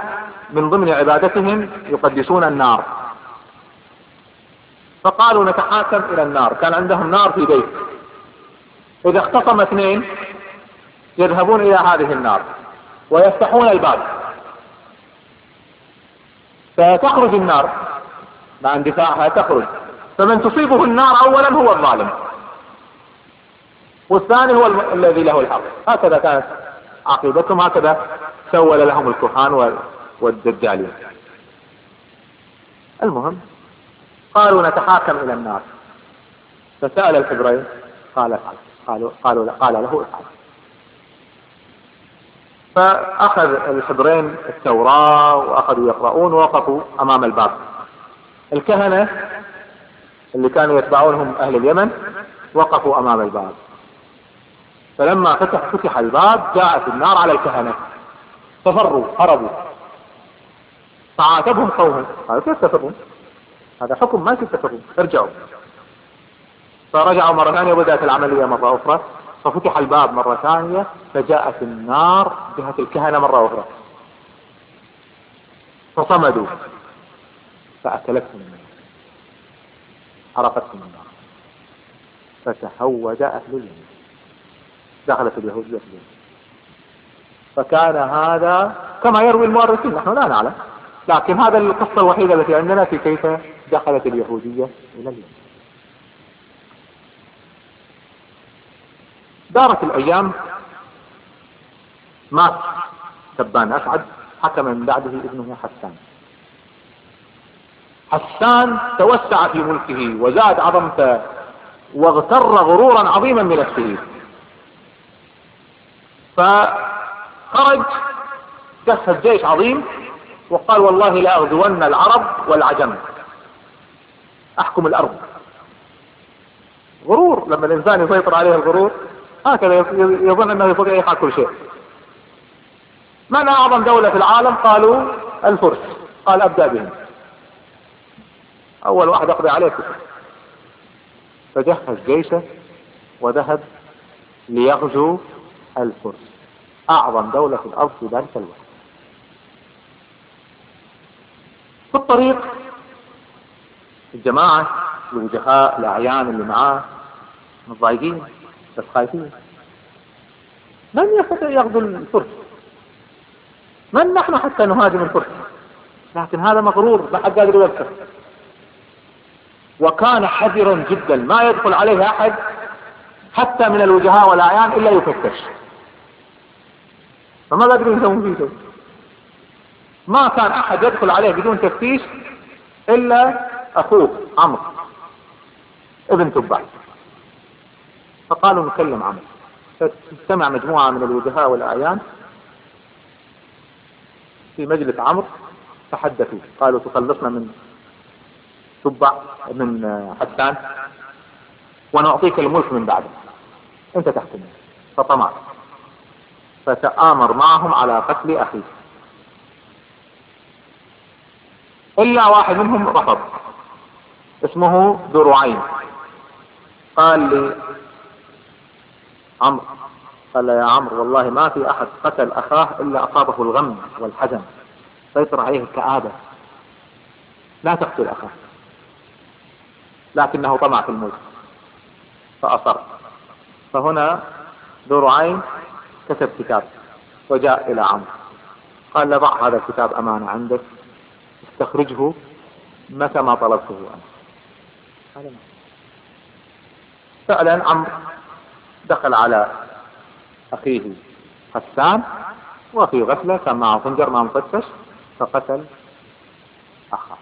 من ضمن عبادتهم يقدسون النار. فقالوا نتحاكم إلى النار. كان عندهم نار في بيت. إذا اختصم اثنين يذهبون إلى هذه النار ويفتحون الباب. فتخرج النار. مع اندفاعها تخرج. فمن تصيبه النار اولا هو الظالم. والثاني هو الذي له الحق. هكذا كانت عقيدتهم هكذا سول لهم الكهان والدجالين. المهم قالوا نتحاكم إلى النار. فسأل الحبرين قال افعل قالوا قالوا قال له افعل فأخذ الحبرين التوراة وأخذوا يقرؤون ووقفوا أمام الباب. الكهنة اللي كانوا يتبعونهم أهل اليمن وقفوا أمام الباب. فلما فتح فتح الباب جاءت النار على الكهنة. ففروا هربوا. فعاتبهم قومهم قالوا كيف تفرون؟ هذا حكم ما كيف تفرون. ارجعوا. فرجعوا مرة ثانية وبدأت العملية مرة أخرى. ففتح الباب مرة ثانية فجاءت النار جهة الكهنة مرة أخرى. فصمدوا. فأكلتهم. النار حرقتهم النار. فتهود أهل اليمن. دخلت اليهودية في اليمن. فكان هذا كما يروي المؤرخين نحن لا نعلم. لكن هذا القصة الوحيدة التي عندنا في كيف دخلت اليهودية إلى اليمن. دارت الأيام. مات تبان أسعد حكم من بعده ابنه حسان. حسان توسع في ملكه وزاد عظمته واغتر غرورا عظيما بنفسه فخرج جهز جيش عظيم وقال والله لا أغزون العرب والعجم. أحكم الأرض. غرور لما الإنسان يسيطر عليه الغرور هكذا يظن أنه يستطيع يفعل كل شيء. من أعظم دولة في العالم؟ قالوا الفرس. قال أبدأ بهم. أول واحد أقضي عليه كفر فجهز جيشه وذهب ليغزو الفرس. أعظم دولة في الأرض في ذلك الوقت. في الطريق الجماعة الوجهاء الأعيان اللي معاه متضايقين بس خايفين. من يستطيع يغزو الفرس؟ من نحن حتى نهاجم الفرس؟ لكن هذا مغرور ما حد قادر يوقف. وكان حذرا جدا. ما يدخل عليه أحد حتى من الوجهاء والأعيان إلا يفتش. فما قادرين يسوون فيه ما كان أحد يدخل عليه بدون تفتيش إلا أخوه عمرو ابن تبع فقالوا نكلم عمرو. فاجتمع مجموعة من الوجهاء والأعيان في مجلس عمرو تحدثوا. قالوا تخلصنا من تبع من حسان ونعطيك الملك من بعده. انت تحكم. فطمع. فتآمر معهم على قتل أخيه. إلا واحد منهم رفض. اسمه ذو رعين قال لي عمرو. قال يا عمرو والله ما في أحد قتل أخاه إلا أصابه الغم والحزن. سيطر عليه الكآبة لا تقتل أخاه. لكنه طمع في الملك. فأصر. فهنا ذو رعين كتب كتاب وجاء إلى عمرو. قال له ضع هذا الكتاب أمانة عندك. استخرجه متى ما طلبته أنا فعلا عمرو دخل على أخيه حسان وفي غفلة كان معه خنجر ما مفتش فقتل أخاه.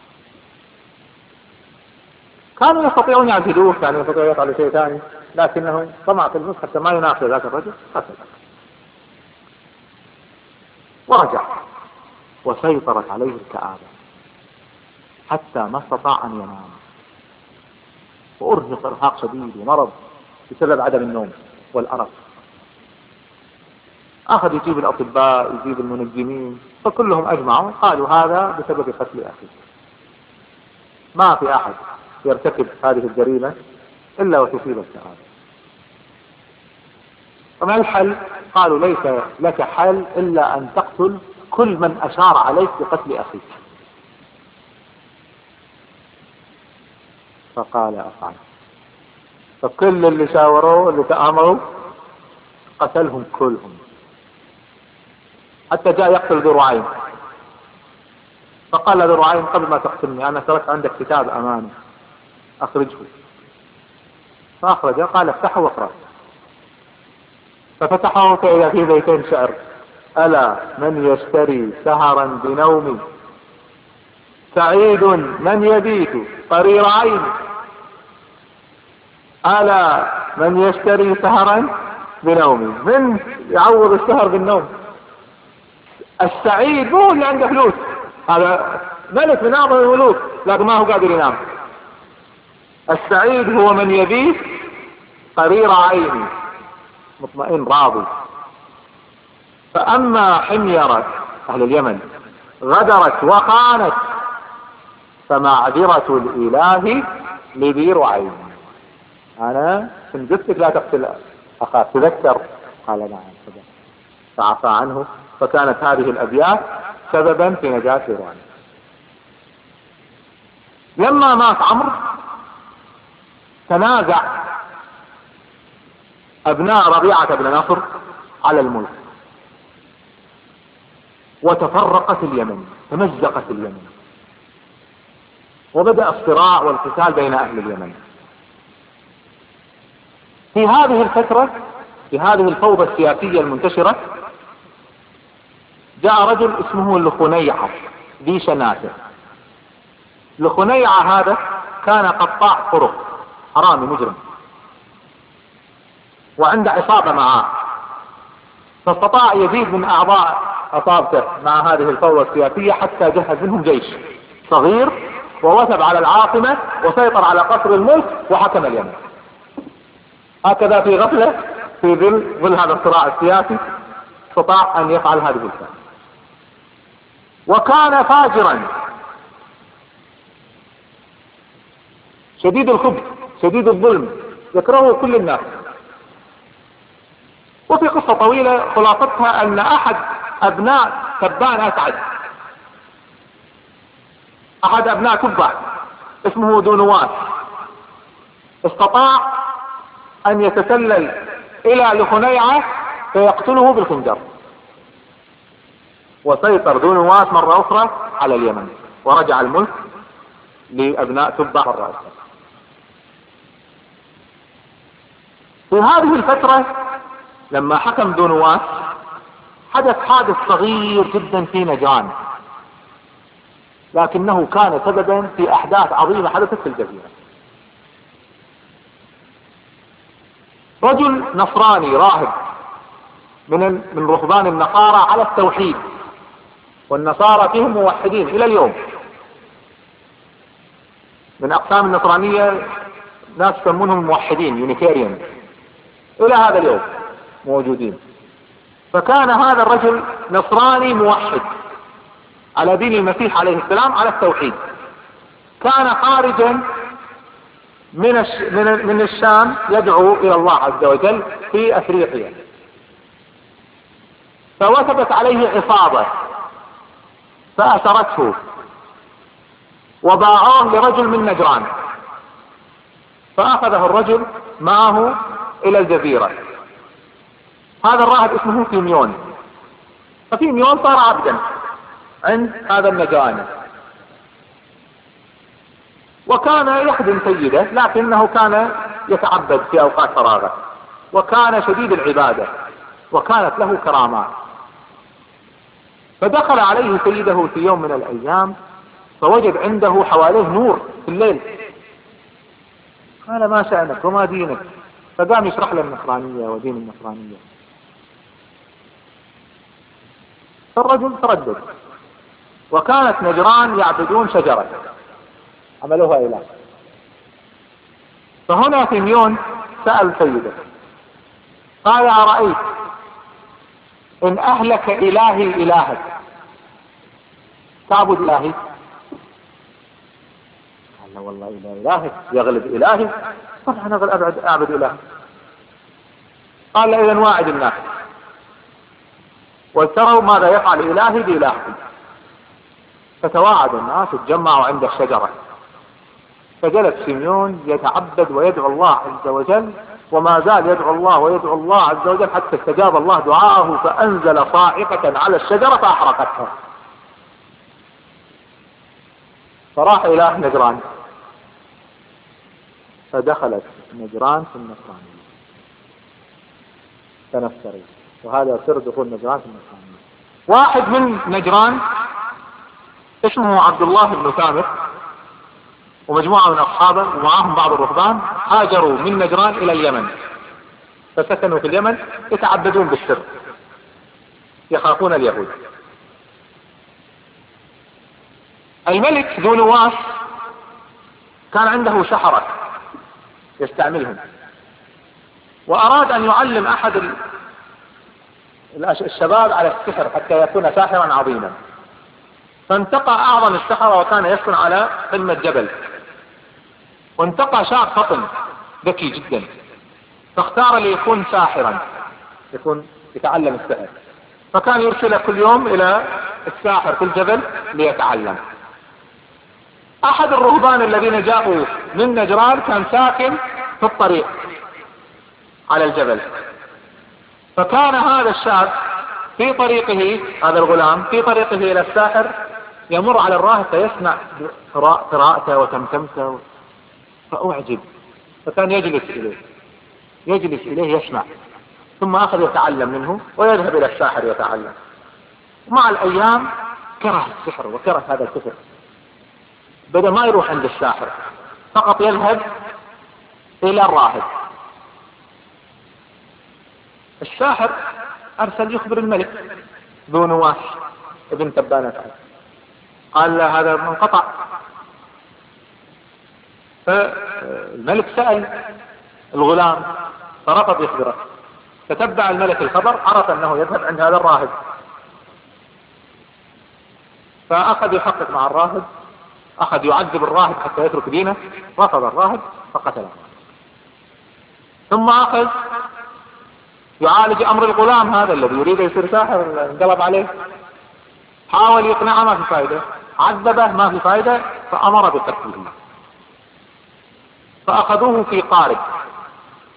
كانوا يستطيعون يعزلوه كانوا يستطيعون يفعلوا شيء ثاني لكنه طمع في الفلوس حتى ما يناقض ذاك الرجل. قتل ورجع وسيطرت عليه الكآبة. حتى ما استطاع أن ينام. وأرهق إرهاق شديد ومرض بسبب عدم النوم والأرق. أخذ يجيب الأطباء يجيب المنجمين فكلهم أجمعوا قالوا هذا بسبب قتل أخيه. ما في أحد. يرتكب هذه الجريمة إلا وتصيب السعادة فما الحل قالوا ليس لك حل إلا أن تقتل كل من أشار عليك بقتل أخيك. فقال أفعل. فكل اللي شاوروه اللي تآمروا قتلهم كلهم. حتى جاء يقتل ذو فقال ذو قبل ما تقتلني أنا تركت عندك كتاب أمانة. أخرجه. فأخرجه قال افتحه واقرأ. ففتحه فإذا في بيتين شعر. ألا من يشتري سهرا بنوم؟ سعيد من يبيت قرير عين؟ ألا من يشتري سهرا بنوم؟ من يعوض السهر بالنوم؟ السعيد مو اللي عنده فلوس. هذا ملك من أعظم الملوك لكن ما هو قادر ينام. السعيد هو من يبيت قرير عيني مطمئن راضي. فأما حميرة أهل اليمن غدرت وخانت فمعذرة الإله لذي عين. أنا إن جبتك لا تقتل أخاك تذكر قال نعم فعفى عنه فكانت هذه الأبيات سببا في نجاة إيران لما مات عمرو تنازع أبناء ربيعة بن نصر على الملك. وتفرقت اليمن تمزقت اليمن. وبدأ الصراع والقتال بين أهل اليمن. في هذه الفترة في هذه الفوضى السياسية المنتشرة جاء رجل اسمه لخنيعة ذي شناتة لخنيعة هذا كان قطاع طرق. حرامي مجرم. وعنده عصابة معاه. فاستطاع يزيد من أعضاء عصابته مع هذه الفوضى السياسية حتى جهز منهم جيش صغير ووثب على العاصمة وسيطر على قصر الملك وحكم اليمن. هكذا في غفلة في ظل ظل هذا الصراع السياسي استطاع أن يفعل هذه الفعل وكان فاجرا. شديد الخبث. شديد الظلم يكرهه كل الناس. وفي قصة طويلة خلاصتها أن أحد أبناء تبان أسعد. أحد أبناء تبع اسمه دونواس استطاع أن يتسلل إلى لخنيعة فيقتله بالخنجر. وسيطر ذو نواس مرة أخرى على اليمن ورجع الملك لأبناء تبع مرة أخرى في هذه الفترة لما حكم ذو نواس حدث حادث صغير جدا في نجران لكنه كان سببا في أحداث عظيمة حدثت في الجزيرة. رجل نصراني راهب من من رهبان النصارى على التوحيد والنصارى فيهم موحدين إلى اليوم. من أقسام النصرانية ناس يسمونهم موحدين يونيتيريان إلى هذا اليوم. موجودين. فكان هذا الرجل نصراني موحد. على دين المسيح عليه السلام على التوحيد. كان خارجا من من الشام يدعو إلى الله عز وجل في أفريقيا. فوثبت عليه عصابة. فأسرته وباعوه لرجل من نجران. فأخذه الرجل معه إلى الجزيرة. هذا الراهب اسمه فيميون ففيميون صار عبدا عند هذا النجراني وكان يخدم سيده لكنه كان يتعبد في أوقات فراغه. وكان شديد العبادة. وكانت له كرامات فدخل عليه سيده في يوم من الأيام فوجد عنده حواليه نور في الليل. قال ما شأنك؟ وما دينك؟ فقام يشرح له النصرانية ودين النصرانية. فالرجل تردد. وكانت نجران يعبدون شجرة. عملوها إله فهنا فيميون سأل سيده. قال أرأيت إن أهلك إلهي إلهك. تعبد إلهي؟ قال والله إله إلهك يغلب إلهي. طبعا أبعد أعبد إلهي قال إذا واعد الناس. وتروا ماذا يفعل إلهي بإلهكم. فتواعد الناس تجمعوا عند الشجرة. فجلس سيميون يتعبد ويدعو الله عز وجل وما زال يدعو الله ويدعو الله عز وجل حتى استجاب الله دعاءه فأنزل صاعقة على الشجرة فأحرقتها. فراح إلى نجران. فدخلت نجران في النصرانية تنفري. وهذا سر دخول نجران في النصرانية واحد من نجران اسمه عبد الله بن ثابت ومجموعة من أصحابه ومعهم بعض الرهبان هاجروا من نجران إلى اليمن. فسكنوا في اليمن يتعبدون بالسر. يخافون اليهود. الملك ذو نواس كان عنده سحرة يستعملهم. وأراد أن يعلم أحد الشباب على السحر حتى يكون ساحرا عظيما. فانتقى أعظم السحرة وكان يسكن على قمة جبل. وانتقى شاب فطن ذكي جدا. فاختار ليكون ساحرا يكون يتعلم السحر. فكان يرسل كل يوم إلى الساحر في الجبل ليتعلم. أحد الرهبان الذين جاءوا من نجران كان ساكن في الطريق على الجبل. فكان هذا الشاب في طريقه هذا الغلام في طريقه إلى الساحر يمر على الراهب فيسمع قراءته وتمتمته. فأعجب. فكان يجلس إليه. يجلس إليه يسمع. ثم أخذ يتعلم منه ويذهب إلى الساحر يتعلم مع الأيام كره السحر وكره هذا السحر بدأ ما يروح عند الساحر فقط يذهب إلى الراهب. الساحر أرسل يخبر الملك ذو نواس ابن تبانة قال له هذا منقطع. فالملك سأل الغلام فرفض يخبره. فتبع الملك الخبر عرف أنه يذهب عند هذا الراهب. فأخذ يحقق مع الراهب. اخذ يعذب الراهب حتى يترك دينه رفض الراهب فقتله. ثم أخذ يعالج أمر الغلام هذا الذي يريد يصير ساحر انقلب عليه. حاول يقنعه ما في فائده عذبه ما في فائده فأمر بقتله. فأخذوه في قارب.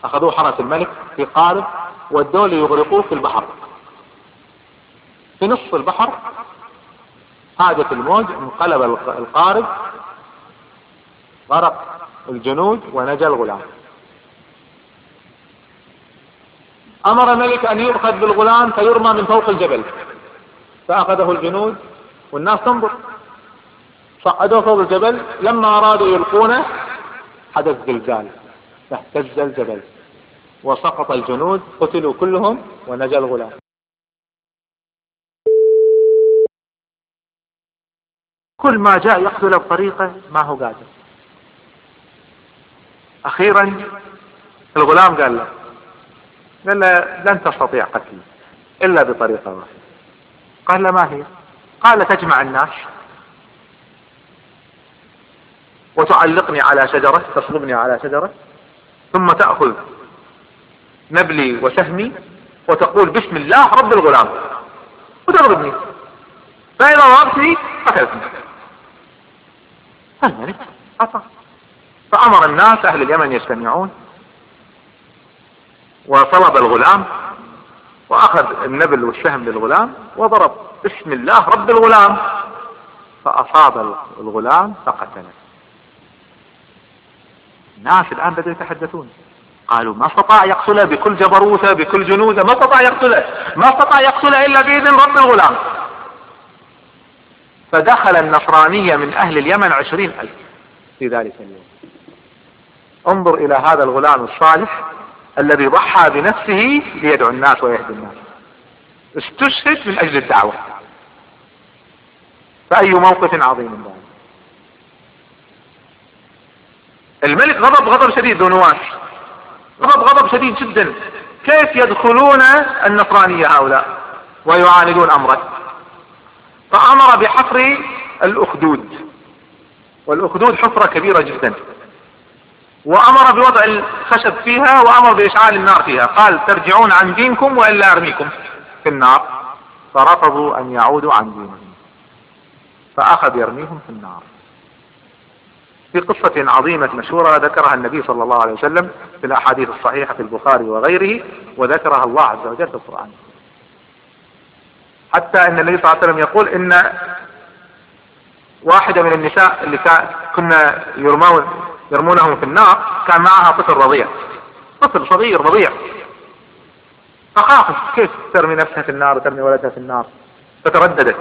أخذوه حرس الملك في قارب ودوه ليغرقوه في البحر. في نصف البحر هاجت الموج انقلب القارب غرق الجنود ونجا الغلام. أمر الملك أن يؤخذ بالغلام فيرمى من فوق الجبل. فأخذه الجنود والناس تنظر. صعدوه فوق الجبل لما أرادوا يلقونه حدث زلزال. فاهتز الجبل. وسقط الجنود قتلوا كلهم ونجا الغلام. كل ما جاء يقتل بطريقة ما هو قادر. أخيرا الغلام قال له قال له لن تستطيع قتلي إلا بطريقة واحدة. قال له ما هي؟ قال تجمع الناس وتعلقني على شجرة تصلبني على شجرة ثم تأخذ نبلي وسهمي وتقول بسم الله رب الغلام وتضربني. فإذا ضربتني قتلتني. الملك أعطى فأمر الناس أهل اليمن يجتمعون. وطلب الغلام وأخذ النبل والسهم للغلام وضرب بسم الله رب الغلام. فأصاب الغلام فقتله الناس الآن بدأوا يتحدثون. قالوا ما استطاع يقتله بكل جبروته بكل جنوده ما استطاع يقتله ما استطاع يقتله إلا بإذن رب الغلام. فدخل النصرانية من أهل اليمن عشرين ألف في ذلك اليوم. انظر إلى هذا الغلام الصالح الذي ضحى بنفسه ليدعو الناس ويهدي الناس. استشهد من أجل الدعوة. فأي موقف عظيم ذلك الملك غضب غضب شديد ذو نواس. غضب غضب شديد جدا. كيف يدخلون النصرانية هؤلاء ويعاندون أمره؟ فأمر بحفر الأخدود. والأخدود حفرة كبيرة جدا. وأمر بوضع الخشب فيها وأمر بإشعال النار فيها. قال ترجعون عن دينكم وإلا أرميكم في النار. فرفضوا أن يعودوا عن دينهم. فأخذ يرميهم في النار. في قصة عظيمة مشهورة ذكرها النبي صلى الله عليه وسلم في الأحاديث الصحيحة في البخاري وغيره وذكرها الله عز وجل في القرآن. حتى إن النبي صلى الله عليه وسلم يقول إن واحدة من النساء اللي كنا يرمون يرمونهم في النار كان معها طفل رضيع. طفل صغير رضيع. فخافت كيف ترمي نفسها في النار وترمي ولدها في النار؟ فترددت.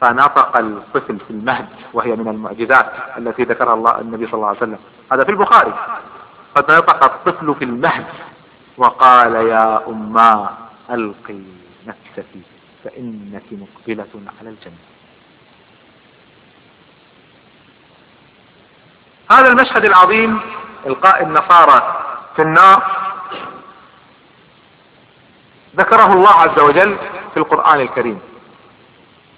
فنطق الطفل في المهد وهي من المعجزات التي ذكرها الله النبي صلى الله عليه وسلم. هذا في البخاري. فنطق الطفل في المهد وقال يا أما ألقي نفسك فإنك مقبلة على الجنة. هذا المشهد العظيم إلقاء النصارى في النار. ذكره الله عز وجل في القرآن الكريم.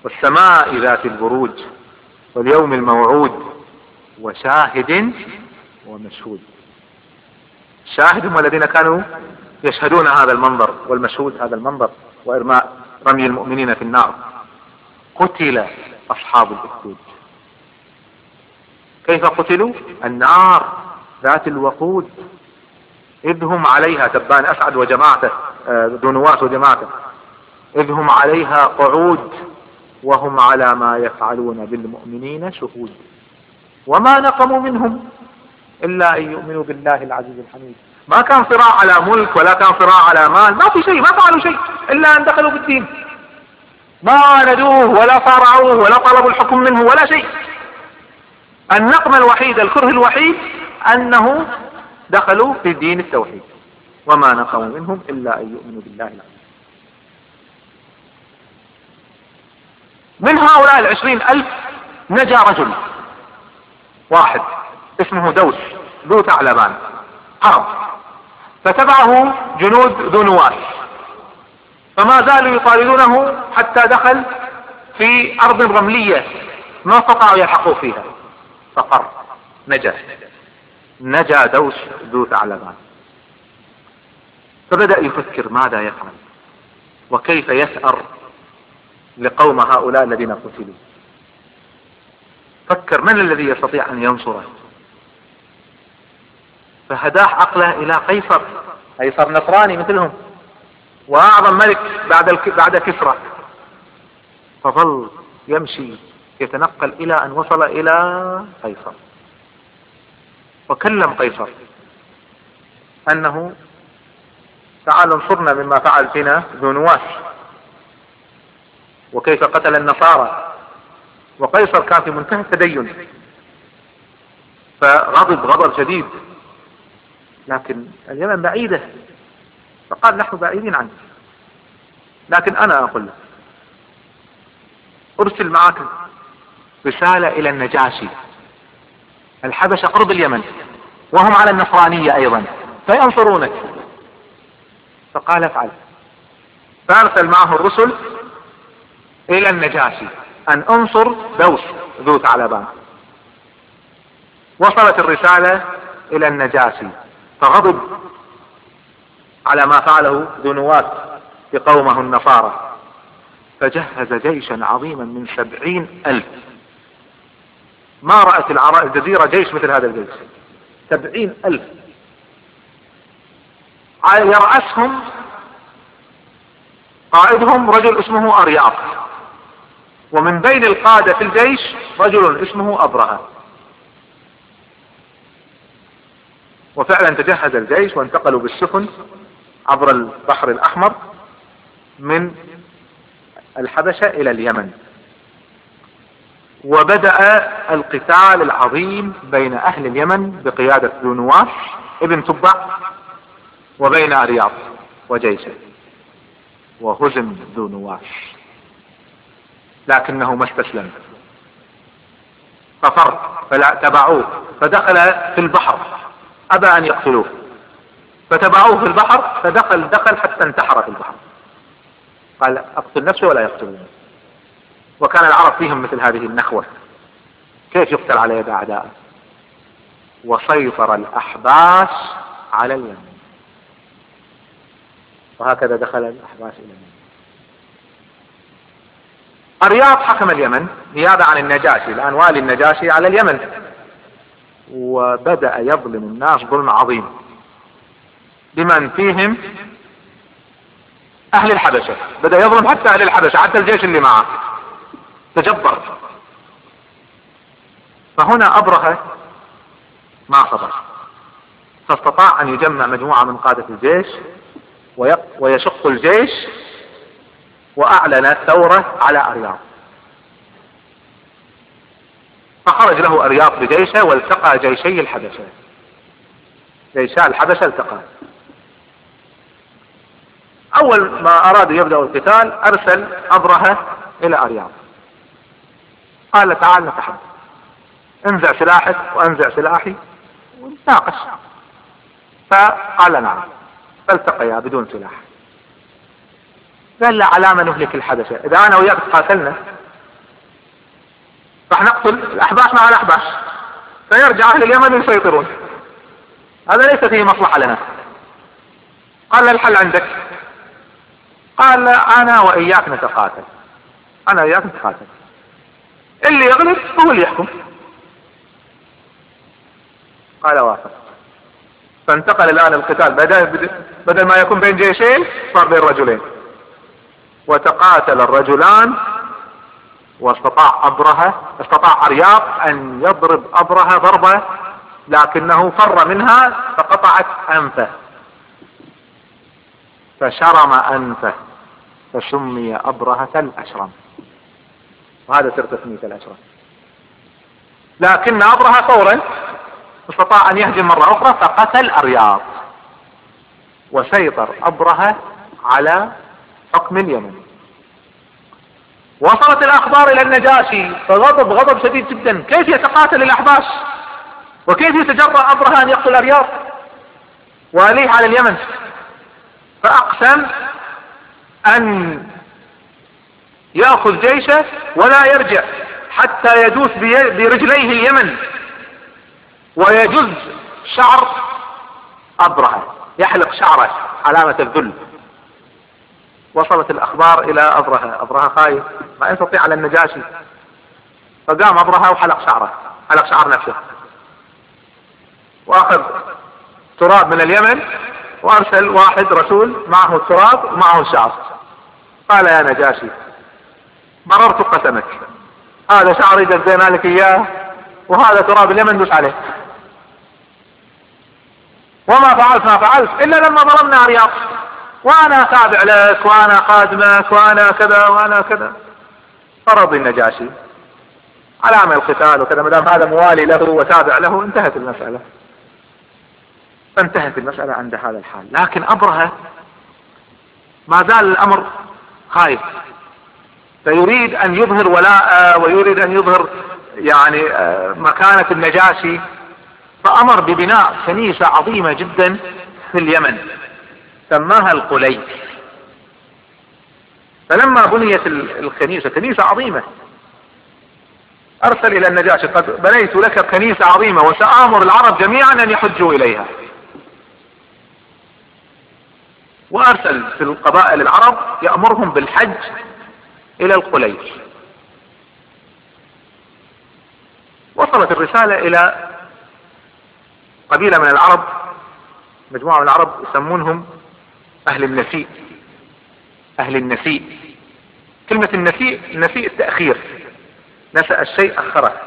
والسماء ذات البروج واليوم الموعود وشاهد ومشهود. شاهد هم الذين كانوا يشهدون هذا المنظر والمشهود هذا المنظر وإرماء. رمي المؤمنين في النار. قتل أصحاب الأخدود. كيف قتلوا؟ النار ذات الوقود. إذ هم عليها تبان أسعد وجماعته آه، دونواس وجماعته. إذ هم عليها قعود وهم على ما يفعلون بالمؤمنين شهود. وما نقموا منهم إلا أن يؤمنوا بالله العزيز الحميد. ما كان صراع على ملك ولا كان صراع على مال. ما في شيء ما فعلوا شيء إلا أن دخلوا بالدين ما عاندوه ولا صارعوه ولا طلبوا الحكم منه ولا شيء. النقم الوحيد الكره الوحيد أنه دخلوا في دين التوحيد. وما نقموا منهم إلا أن يؤمنوا بالله العظيم. من هؤلاء العشرين ألف نجا رجل واحد اسمه دوس ذو ثعلبان هرب فتبعه جنود ذو نواس. فما زالوا يطاردونه حتى دخل في أرض رملية ما استطاعوا يلحقوا فيها. فقر نجا. نجا دوس ذو ثعلبان. فبدأ يفكر ماذا يفعل وكيف يسأر لقوم هؤلاء الذين قتلوا. فكر من الذي يستطيع أن ينصره؟ فهداه عقله إلى قيصر. قيصر نصراني مثلهم. وأعظم ملك بعد بعد كسرى. فظل يمشي يتنقل إلى أن وصل إلى قيصر. وكلم قيصر أنه تعال انصرنا مما فعل فينا ذو نواس وكيف قتل النصارى. وقيصر كان في منتهى التدين. فغضب غضب شديد. لكن اليمن بعيدة. فقال نحن بعيدين عنك لكن أنا أقول لك أرسل معك رسالة إلى النجاشي. الحبشة قرب اليمن وهم على النصرانية أيضا فينصرونك. فقال افعل. فأرسل معه الرسل إلى النجاشي. أن انصر دوس ذو ثعلبان. وصلت الرسالة إلى النجاشي. فغضب على ما فعله ذو نواس بقومه النصارى. فجهز جيشا عظيما من سبعين ألف. ما رأت الجزيرة جيش مثل هذا الجيش. سبعين ألف. يرأسهم قائدهم رجل اسمه أرياط ومن بين القادة في الجيش رجل اسمه أبرهة. وفعلا تجهز الجيش وانتقلوا بالسفن عبر البحر الأحمر من الحبشة إلى اليمن. وبدأ القتال العظيم بين أهل اليمن بقيادة ذو نواس ابن تبع وبين أرياض وجيشه وهزم ذو نواس لكنه ما استسلم. ففر فلا تبعوه. فدخل في البحر. أبى أن يقتلوه. فتبعوه في البحر فدخل دخل حتى انتحر في البحر. قال أقتل نفسه ولا يقتلوني. وكان العرب فيهم مثل هذه النخوة. كيف يقتل على يد أعدائه وسيطر الأحباش على اليمن وهكذا دخل الأحباش إلى اليمن الرياض حكم اليمن نيابة عن النجاشي الآن والي النجاشي على اليمن. وبدأ يظلم الناس ظلم عظيم بمن فيهم؟ أهل الحبشة. بدأ يظلم حتى أهل الحبشة حتى الجيش اللي معه. تجبر. فهنا أبرهة ما صبر. فاستطاع أن يجمع مجموعة من قادة الجيش ويشق الجيش وأعلن الثورة على أرياض. فخرج له أرياض بجيشه والتقى جيشي الحبشة. جيشا الحبشة التقى. أول ما أرادوا يبدأوا القتال أرسل أبرهة إلى أرياض قال تعال نتحدث. انزع سلاحك وانزع سلاحي. ونتناقش. فقال نعم. فالتقيا بدون سلاح. قال لا علامة نهلك الحدث إذا أنا وياك تقاتلنا راح نقتل الأحباش مع الأحباش. فيرجع أهل اليمن يسيطرون. هذا ليس فيه مصلحة لنا. قال الحل عندك. قال أنا وإياك نتقاتل. أنا وإياك نتقاتل. اللي يغلب هو اللي يحكم. قال وافق فانتقل الآن القتال. بدل, بدل ما يكون بين جيشين صار بين رجلين. وتقاتل الرجلان واستطاع أبرهة استطاع أرياض أن يضرب أبرهة ضربة لكنه فر منها فقطعت أنفه. فشرم أنفه فسمي أبرهة الأشرم. وهذا سر تسمية الأشرف لكن أبرهة فورا استطاع أن يهجم مرة أخرى فقتل أرياض وسيطر أبرهة على حكم اليمن. وصلت الأخبار إلى النجاشي. فغضب غضب شديد جدا. كيف يتقاتل الأحباش؟ وكيف يتجرأ أبرهة أن يقتل أرياض وأليه على اليمن. فأقسم أن يأخذ جيشه ولا يرجع حتى يدوس برجليه اليمن. ويجز شعر أبرهة يحلق شعره علامة الذل. وصلت الأخبار إلى أبرهة. أبرهة خايف ما يستطيع على النجاشي. فقام أبرهة وحلق شعره حلق شعر نفسه. وأخذ تراب من اليمن وأرسل واحد رسول معه التراب ومعه الشعر قال يا نجاشي مررت قسمك. هذا شعري جزينا لك إياه وهذا تراب اليمن دوس عليه. وما فعلت ما فعلت إلا لما ظلمنا رياض. وأنا تابع لك وأنا خادمك وأنا كذا وأنا كذا. فرضي النجاشي. على عمل القتال وكذا ما دام هذا موالي له وتابع له انتهت المسألة. فانتهت المسألة عند هذا الحال. لكن أبرهة ما زال الأمر خايف. فيريد أن يظهر ولاء ويريد أن يظهر يعني آه، مكانة النجاشي. فأمر ببناء كنيسة عظيمة جدا في اليمن. سماها القلي فلما بنيت الكنيسة كنيسة عظيمة. أرسل إلى النجاشي قد بنيت لك كنيسة عظيمة وسآمر العرب جميعا أن يحجوا إليها. وأرسل في القبائل العرب يأمرهم بالحج إلى القليش وصل وصلت الرسالة إلى قبيلة من العرب مجموعة من العرب يسمونهم أهل النسيء. أهل النسيء. كلمة النسيء النسيء التأخير. نسأ الشيء أخره.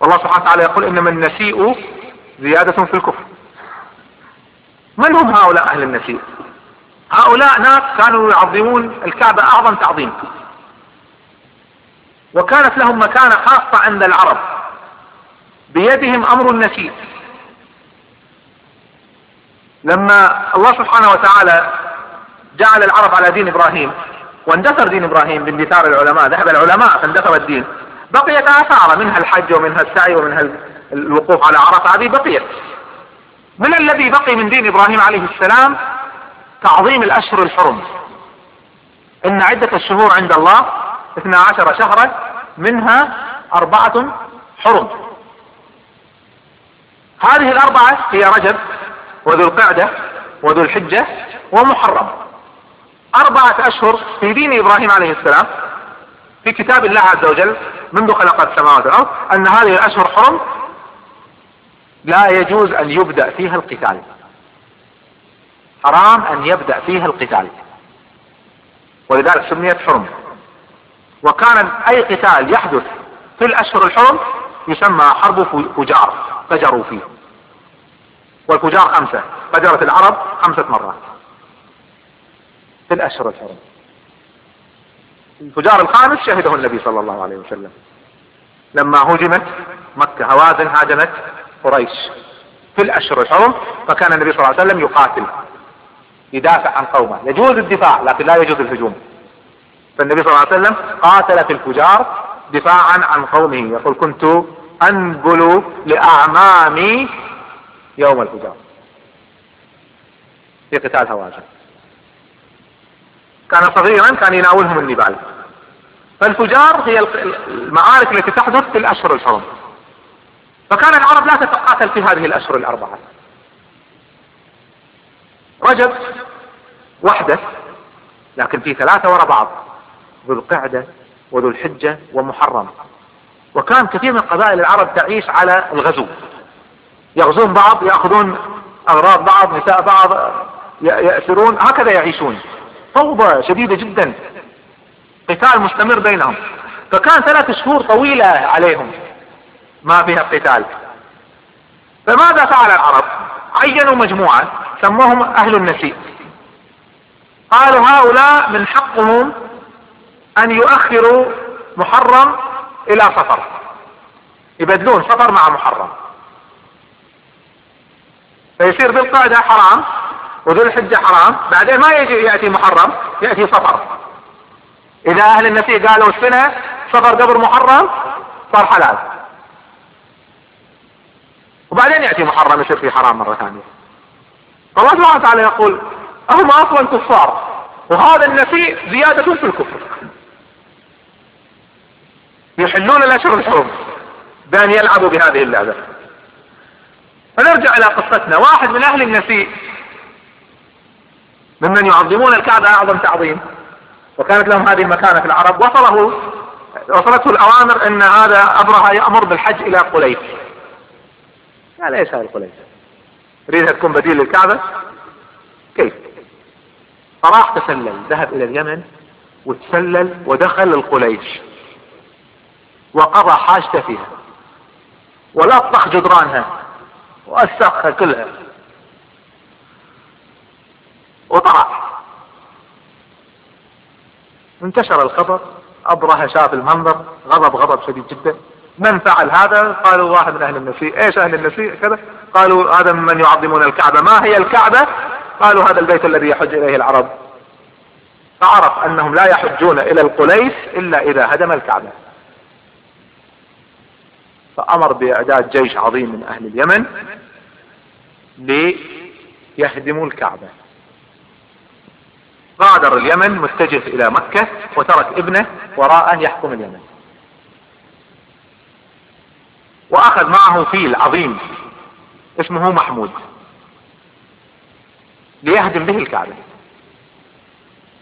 والله سبحانه وتعالى يقول إنما النسيء زيادة في الكفر. من هم هؤلاء أهل النسيء؟ هؤلاء ناس كانوا يعظمون الكعبة أعظم تعظيم. وكانت لهم مكانة خاصة عند العرب. بيدهم أمر النسيء. لما الله سبحانه وتعالى جعل العرب على دين إبراهيم واندثر دين إبراهيم باندثار العلماء ذهب العلماء فاندثر الدين. بقيت آثار منها الحج ومنها السعي ومنها الوقوف على عرفة هذه بقيت. من الذي بقي من دين إبراهيم عليه السلام؟ تعظيم الأشهر الحرم. إن عدة الشهور عند الله اثنا عشر شهرا منها أربعة حرم. هذه الأربعة هي رجب وذو القعدة وذو الحجة ومحرم. أربعة أشهر في دين إبراهيم عليه السلام في كتاب الله عز وجل منذ خلق السماوات والأرض أن هذه الأشهر حرم. لا يجوز أن يبدأ فيها القتال. حرام أن يبدأ فيها القتال. ولذلك سميت حرم. وكان أي قتال يحدث في الأشهر الحرم يسمى حرب فجار فجروا فيه. والفجار خمسة فجرت العرب خمسة مرات. في الأشهر الحرم. الفجار الخامس شهده النبي صلى الله عليه وسلم. لما هجمت مكة هوازن هاجمت قريش. في الأشهر الحرم فكان النبي صلى الله عليه وسلم يقاتل يدافع عن قومه. يجوز الدفاع لكن لا يجوز الهجوم. فالنبي صلى الله عليه وسلم قاتل في الفجار دفاعا عن قومه يقول كنت أنبل لأعمامي يوم الفجار في قتال هوازن. كان صغيرا كان يناولهم النبال. فالفجار هي المعارك التي تحدث في الأشهر الحرم. فكان العرب لا تتقاتل في هذه الأشهر الأربعة. رجب وحده لكن في ثلاثة وراء بعض ذو القعدة وذو الحجة ومحرم. وكان كثير من قبائل العرب تعيش على الغزو. يغزون بعض يأخذون أغراض بعض نساء بعض يأسرون هكذا يعيشون. فوضى شديدة جدا. قتال مستمر بينهم. فكان ثلاث شهور طويلة عليهم ما فيها قتال. فماذا فعل العرب؟ عينوا مجموعة سموهم أهل النسيء. قالوا هؤلاء من حقهم أن يؤخروا محرم إلى صفر. يبدلون صفر مع محرم. فيصير بالقاعدة حرام وذو الحجة حرام بعدين ما يجي يأتي محرم يأتي صفر. إذا أهل النسيء قالوا السنة صفر قبل محرم صار حلال. وبعدين يأتي محرم يصير فيه حرام مرة ثانية. فالله سبحانه وتعالى يقول هم أصلا كفار وهذا النسيء زيادة في الكفر. يحلون الأشهر الحرم بأن يلعبوا بهذه اللعبة. فنرجع إلى قصتنا. واحد من أهل النسيء ممن يعظمون الكعبة أعظم تعظيم وكانت لهم هذه المكانة في العرب. وصله وصلته الأوامر أن هذا أبرهة يأمر بالحج إلى قليس. قال إيش هذا القليس تريدها تكون بديل للكعبة؟ كيف؟ فراح تسلل ذهب إلى اليمن وتسلل ودخل القليش وقضى حاجته فيها. ولطخ جدرانها. وأسخها كلها. وطلع انتشر الخبر أبرهة شاف المنظر غضب غضب شديد جدا. من فعل هذا؟ قالوا واحد من أهل النسيء. إيش أهل النسيء؟ كذا. قالوا هذا من يعظمون الكعبة. ما هي الكعبة؟ قالوا هذا البيت الذي يحج إليه العرب. فعرف أنهم لا يحجون إلى القليس إلا إذا هدم الكعبة. فأمر بإعداد جيش عظيم من أهل اليمن. ليهدموا الكعبة. غادر اليمن متجه إلى مكة وترك ابنه وراءه يحكم اليمن. وأخذ معه فيل عظيم اسمه محمود. ليهدم به الكعبة.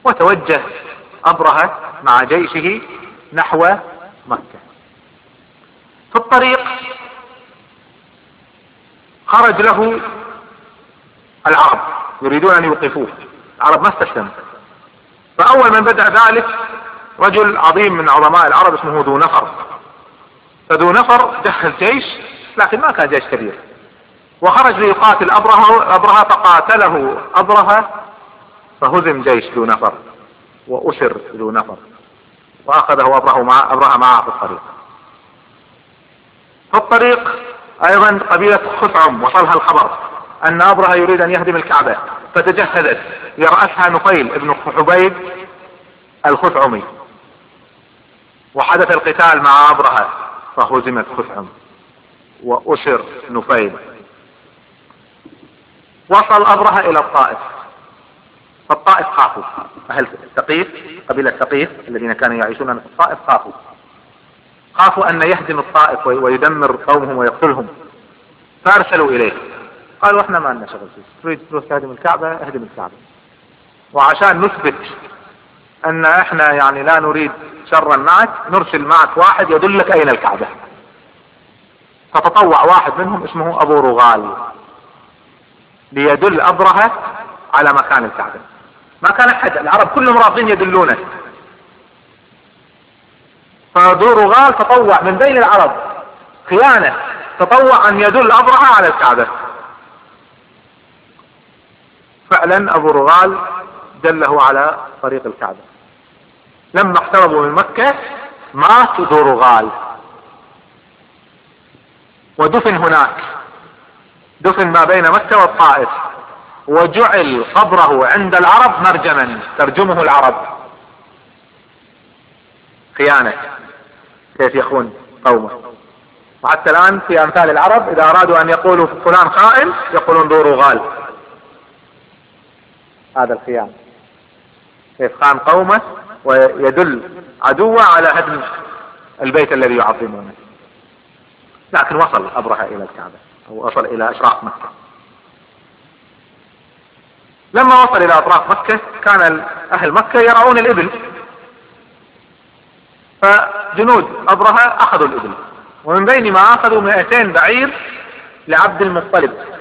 وتوجه أبرهة مع جيشه نحو مكة. في الطريق خرج له العرب يريدون أن يوقفوه. العرب ما استسلموا. فأول من بدأ ذلك رجل عظيم من عظماء العرب اسمه ذو نفر. فذو نفر جهز جيش لكن ما كان جيش كبير. وخرج ليقاتل أبرهة أبرهة فقاتله أبرهة فهزم جيش ذو نفر وأسر ذو نفر وأخذه أبرهة مع أبرهة معه في الطريق. في الطريق أيضا قبيلة خثعم وصلها الخبر. أن أبرهة يريد أن يهدم الكعبة. فتجهزت. يرأسها نفيل ابن حبيب الخثعمي. وحدث القتال مع أبرهة فهزمت خثعم وأسر نفيل وصل أبرهة إلى الطائف. فالطائف خافوا. أهل ثقيف قبيلة ثقيف الذين كانوا يعيشون في الطائف خافوا. خافوا أن يهدم الطائف ويدمر قومهم ويقتلهم. فأرسلوا إليه. قالوا إحنا ما لنا شغل فيه. تريد تروح تهدم الكعبة اهدم الكعبة. وعشان نثبت أن إحنا يعني لا نريد شرا معك نرسل معك واحد يدلك أين الكعبة. فتطوع واحد منهم اسمه أبو رغال. ليدل أبرهة على مكان الكعبة. ما كان أحد العرب كلهم رافضين يدلونه. فذو رغال تطوع من بين العرب. خيانة تطوع أن يدل أبرهة على الكعبة. فعلا أبو رغال دله على طريق الكعبة. لما اقتربوا من مكة مات ذو رغال. ودفن هناك. دفن ما بين مكة والطائف. وجعل قبره عند العرب مرجما ترجمه العرب. خيانة. كيف يخون قومه؟ وحتى الآن في أمثال العرب إذا أرادوا أن يقولوا فلان خائن يقولون ذو رغال. هذا الخيانة. كيف خان قومه ويدل عدوه على هدم البيت الذي يعظمونه. لكن وصل أبرهة إلى الكعبة أو وصل إلى أشراف مكة. لما وصل إلى أطراف مكة كان أهل مكة يرعون الإبل. فجنود أبرهة أخذوا الإبل ومن بين ما أخذوا 200 بعير لعبد المطلب.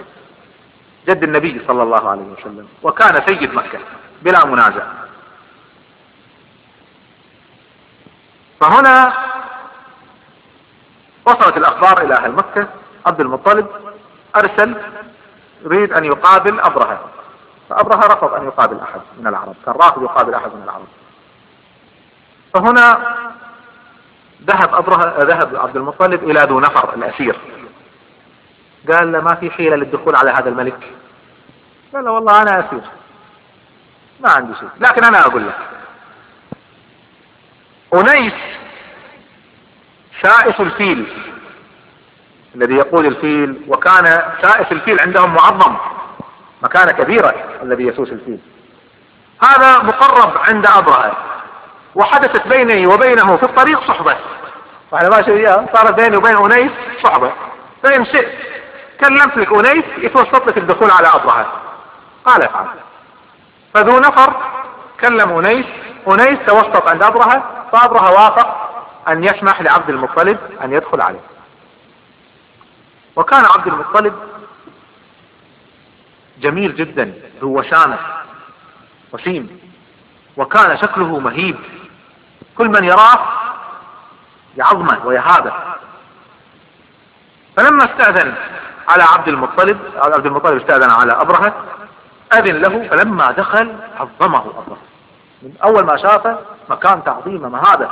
جد النبي صلى الله عليه وسلم وكان سيد مكة بلا منازع. فهنا وصلت الأخبار إلى أهل مكة. عبد المطلب أرسل يريد أن يقابل أبرهة. فأبرهة رفض أن يقابل أحد من العرب. كان رافض يقابل أحد من العرب. فهنا ذهب أبرهة ذهب عبد المطلب إلى ذو نفر الأسير. قال له ما في حيلة للدخول على هذا الملك. قال له والله أنا أسير. ما عندي شيء. لكن أنا أقول لك. أنيس شائف الفيل. الذي يقول الفيل. وكان شائف الفيل عندهم معظم. مكانة كبيرة الذي يسوس الفيل. هذا مقرب عند أبرهة. وحدثت بيني وبينه في الطريق صحبة. وإحنا ماشي صارت بيني وبين أنيس صحبة. فإن شئت كلمت لك أنيس يتوسط لك الدخول على أبرهة. قال افعل فذو نفر كلم أنيس. أنيس توسط عند أبرهة فأبرهة وافق أن يسمح لعبد المطلب أن يدخل عليه. وكان عبد المطلب جميل جدا ذو وشامة وسيم وكان شكله مهيب. كل من يراه يعظمه ويهابه. فلما استأذن على عبد المطلب عبد المطلب استأذن على أبرهة أذن له فلما دخل عظمه أبرهة. من أول ما شافه مكان تعظيمه مهابة.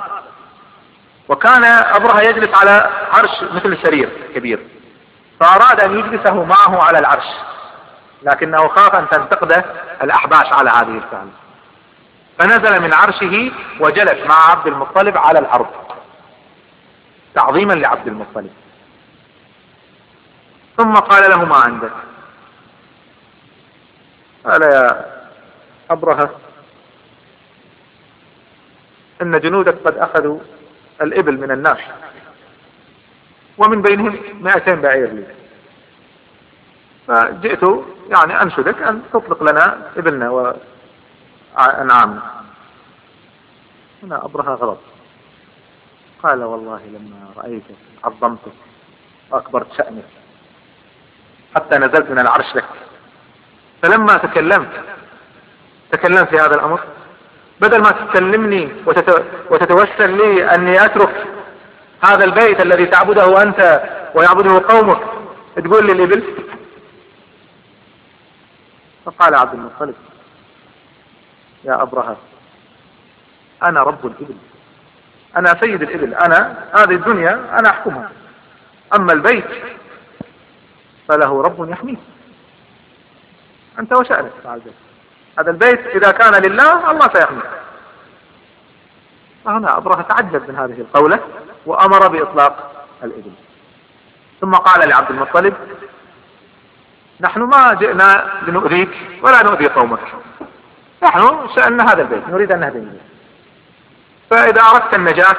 وكان أبرهة يجلس على عرش مثل السرير كبير. فأراد أن يجلسه معه على العرش. لكنه خاف أن تنتقده الأحباش على هذه السهلة فنزل من عرشه وجلس مع عبد المطلب على الأرض. تعظيما لعبد المطلب. ثم قال له ما عندك. قال يا أبرهة إن جنودك قد أخذوا الإبل من الناس ومن بينهم 200 بعير لي. فجئت يعني أنشدك أن تطلق لنا إبلنا وأنعامنا. هنا أبرهة غلط. قال والله لما رأيتك عظمتك وأكبرت شأنك حتى نزلت من العرش لك. فلما تكلمت تكلمت في هذا الأمر بدل ما تكلمني وتتوسل لي أني أترك هذا البيت الذي تعبده أنت ويعبده قومك تقول لي الإبل؟ فقال عبد المطلب يا أبرهة أنا رب الإبل. أنا سيد الإبل. أنا هذه الدنيا أنا أحكمها. أما البيت فله رب يحميه. أنت وشأنك. هذا البيت إذا كان لله الله سيحميه. فهنا أبرهة تعجب من هذه القولة وأمر بإطلاق الإبل. ثم قال لعبد المطلب نحن ما جئنا لنؤذيك ولا نؤذي قومك. نحن شأن هذا البيت نريد أن نهدم البيت فإذا أردت النجاة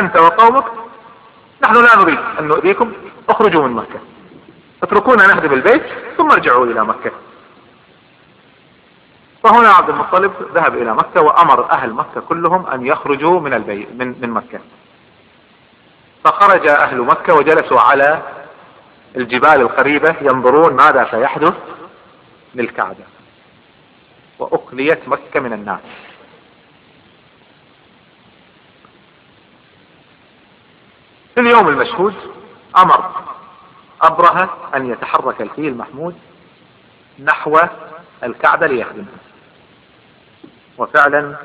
أنت وقومك نحن لا نريد أن نؤذيكم اخرجوا من مكة. اتركونا نهدم البيت ثم ارجعوا إلى مكة. فهنا عبد المطلب ذهب إلى مكة وأمر أهل مكة كلهم أن يخرجوا من البيت من, من مكة. فخرج أهل مكة وجلسوا على الجبال القريبة ينظرون ماذا سيحدث للكعبة. وأقليت مكة من الناس. في اليوم المشهود أمر أبرهة أن يتحرك الفيل محمود نحو الكعبة ليخدمها وفعلا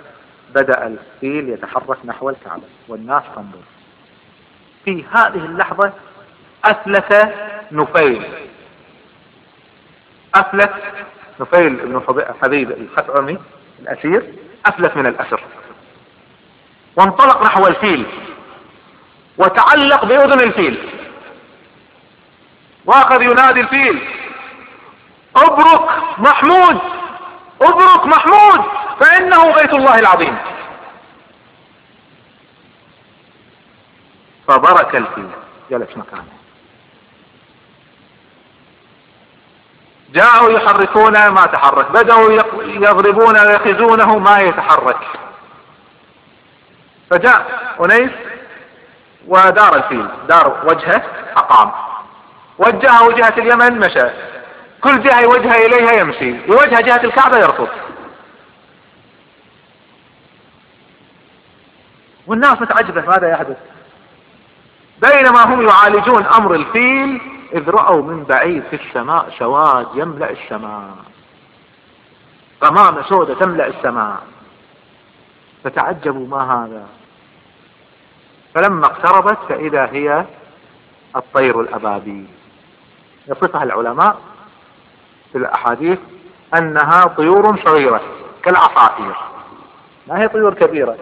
بدأ الفيل يتحرك نحو الكعبة والناس تنظر. في هذه اللحظة أفلت نفيل. أفلت نفيل بن حبيب الخثعمي الأسير أفلت من الأسر. وانطلق نحو الفيل وتعلق بأذن الفيل. وأخذ ينادي الفيل. ابرك محمود ابرك محمود فإنه بيت الله العظيم. فبرك الفيل جلس مكانه. جاءوا يحركون ما تحرك بدأوا يضربون ويخزونه ما يتحرك. فجاء أنيس ودار الفيل دار وجهه أقام. وجهه وجهة اليمن مشى. كل جهة يوجه إليها يمشي. يوجه جهة الكعبة يرفض. والناس متعجبة ماذا يحدث. بينما هم يعالجون أمر الفيل إذ رأوا من بعيد في السماء سواد يملأ السماء. غمامة سودة تملأ السماء. فتعجبوا ما هذا. فلما اقتربت فإذا هي الطير الأبابيل. يصفها العلماء في الأحاديث أنها طيور صغيرة كالعصافير. ما هي طيور كبيرة؟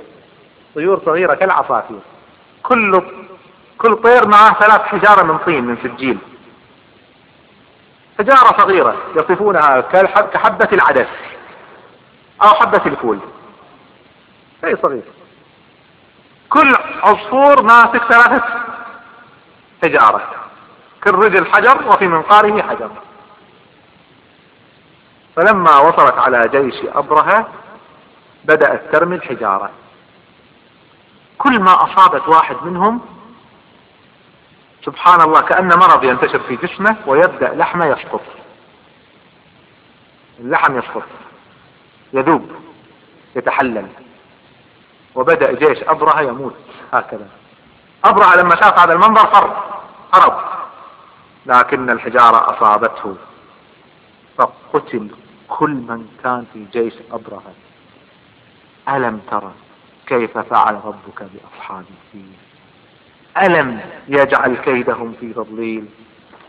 طيور صغيرة كالعصافير. كل كل طير معه ثلاث حجارة من طين من سجيل. حجارة صغيرة يصفونها كحبة العدس أو حبة الفول شيء صغير. كل عصفور ماسك ثلاثة حجارة. كل رجل حجر وفي منقاره حجر. فلما وصلت على جيش أبرهة بدأت ترمي الحجارة. كل ما أصابت واحد منهم سبحان الله كأن مرض ينتشر في جسمه ويبدأ لحمه يسقط. اللحم يسقط يذوب يتحلل. وبدأ جيش أبرهة يموت هكذا. أبرهة لما شاف هذا المنظر فر هرب لكن الحجارة أصابته. فقتل كل من كان في جيش أبرهة ألم ترى كيف فعل ربك بأصحاب الفيل ألم يجعل كيدهم في تضليل؟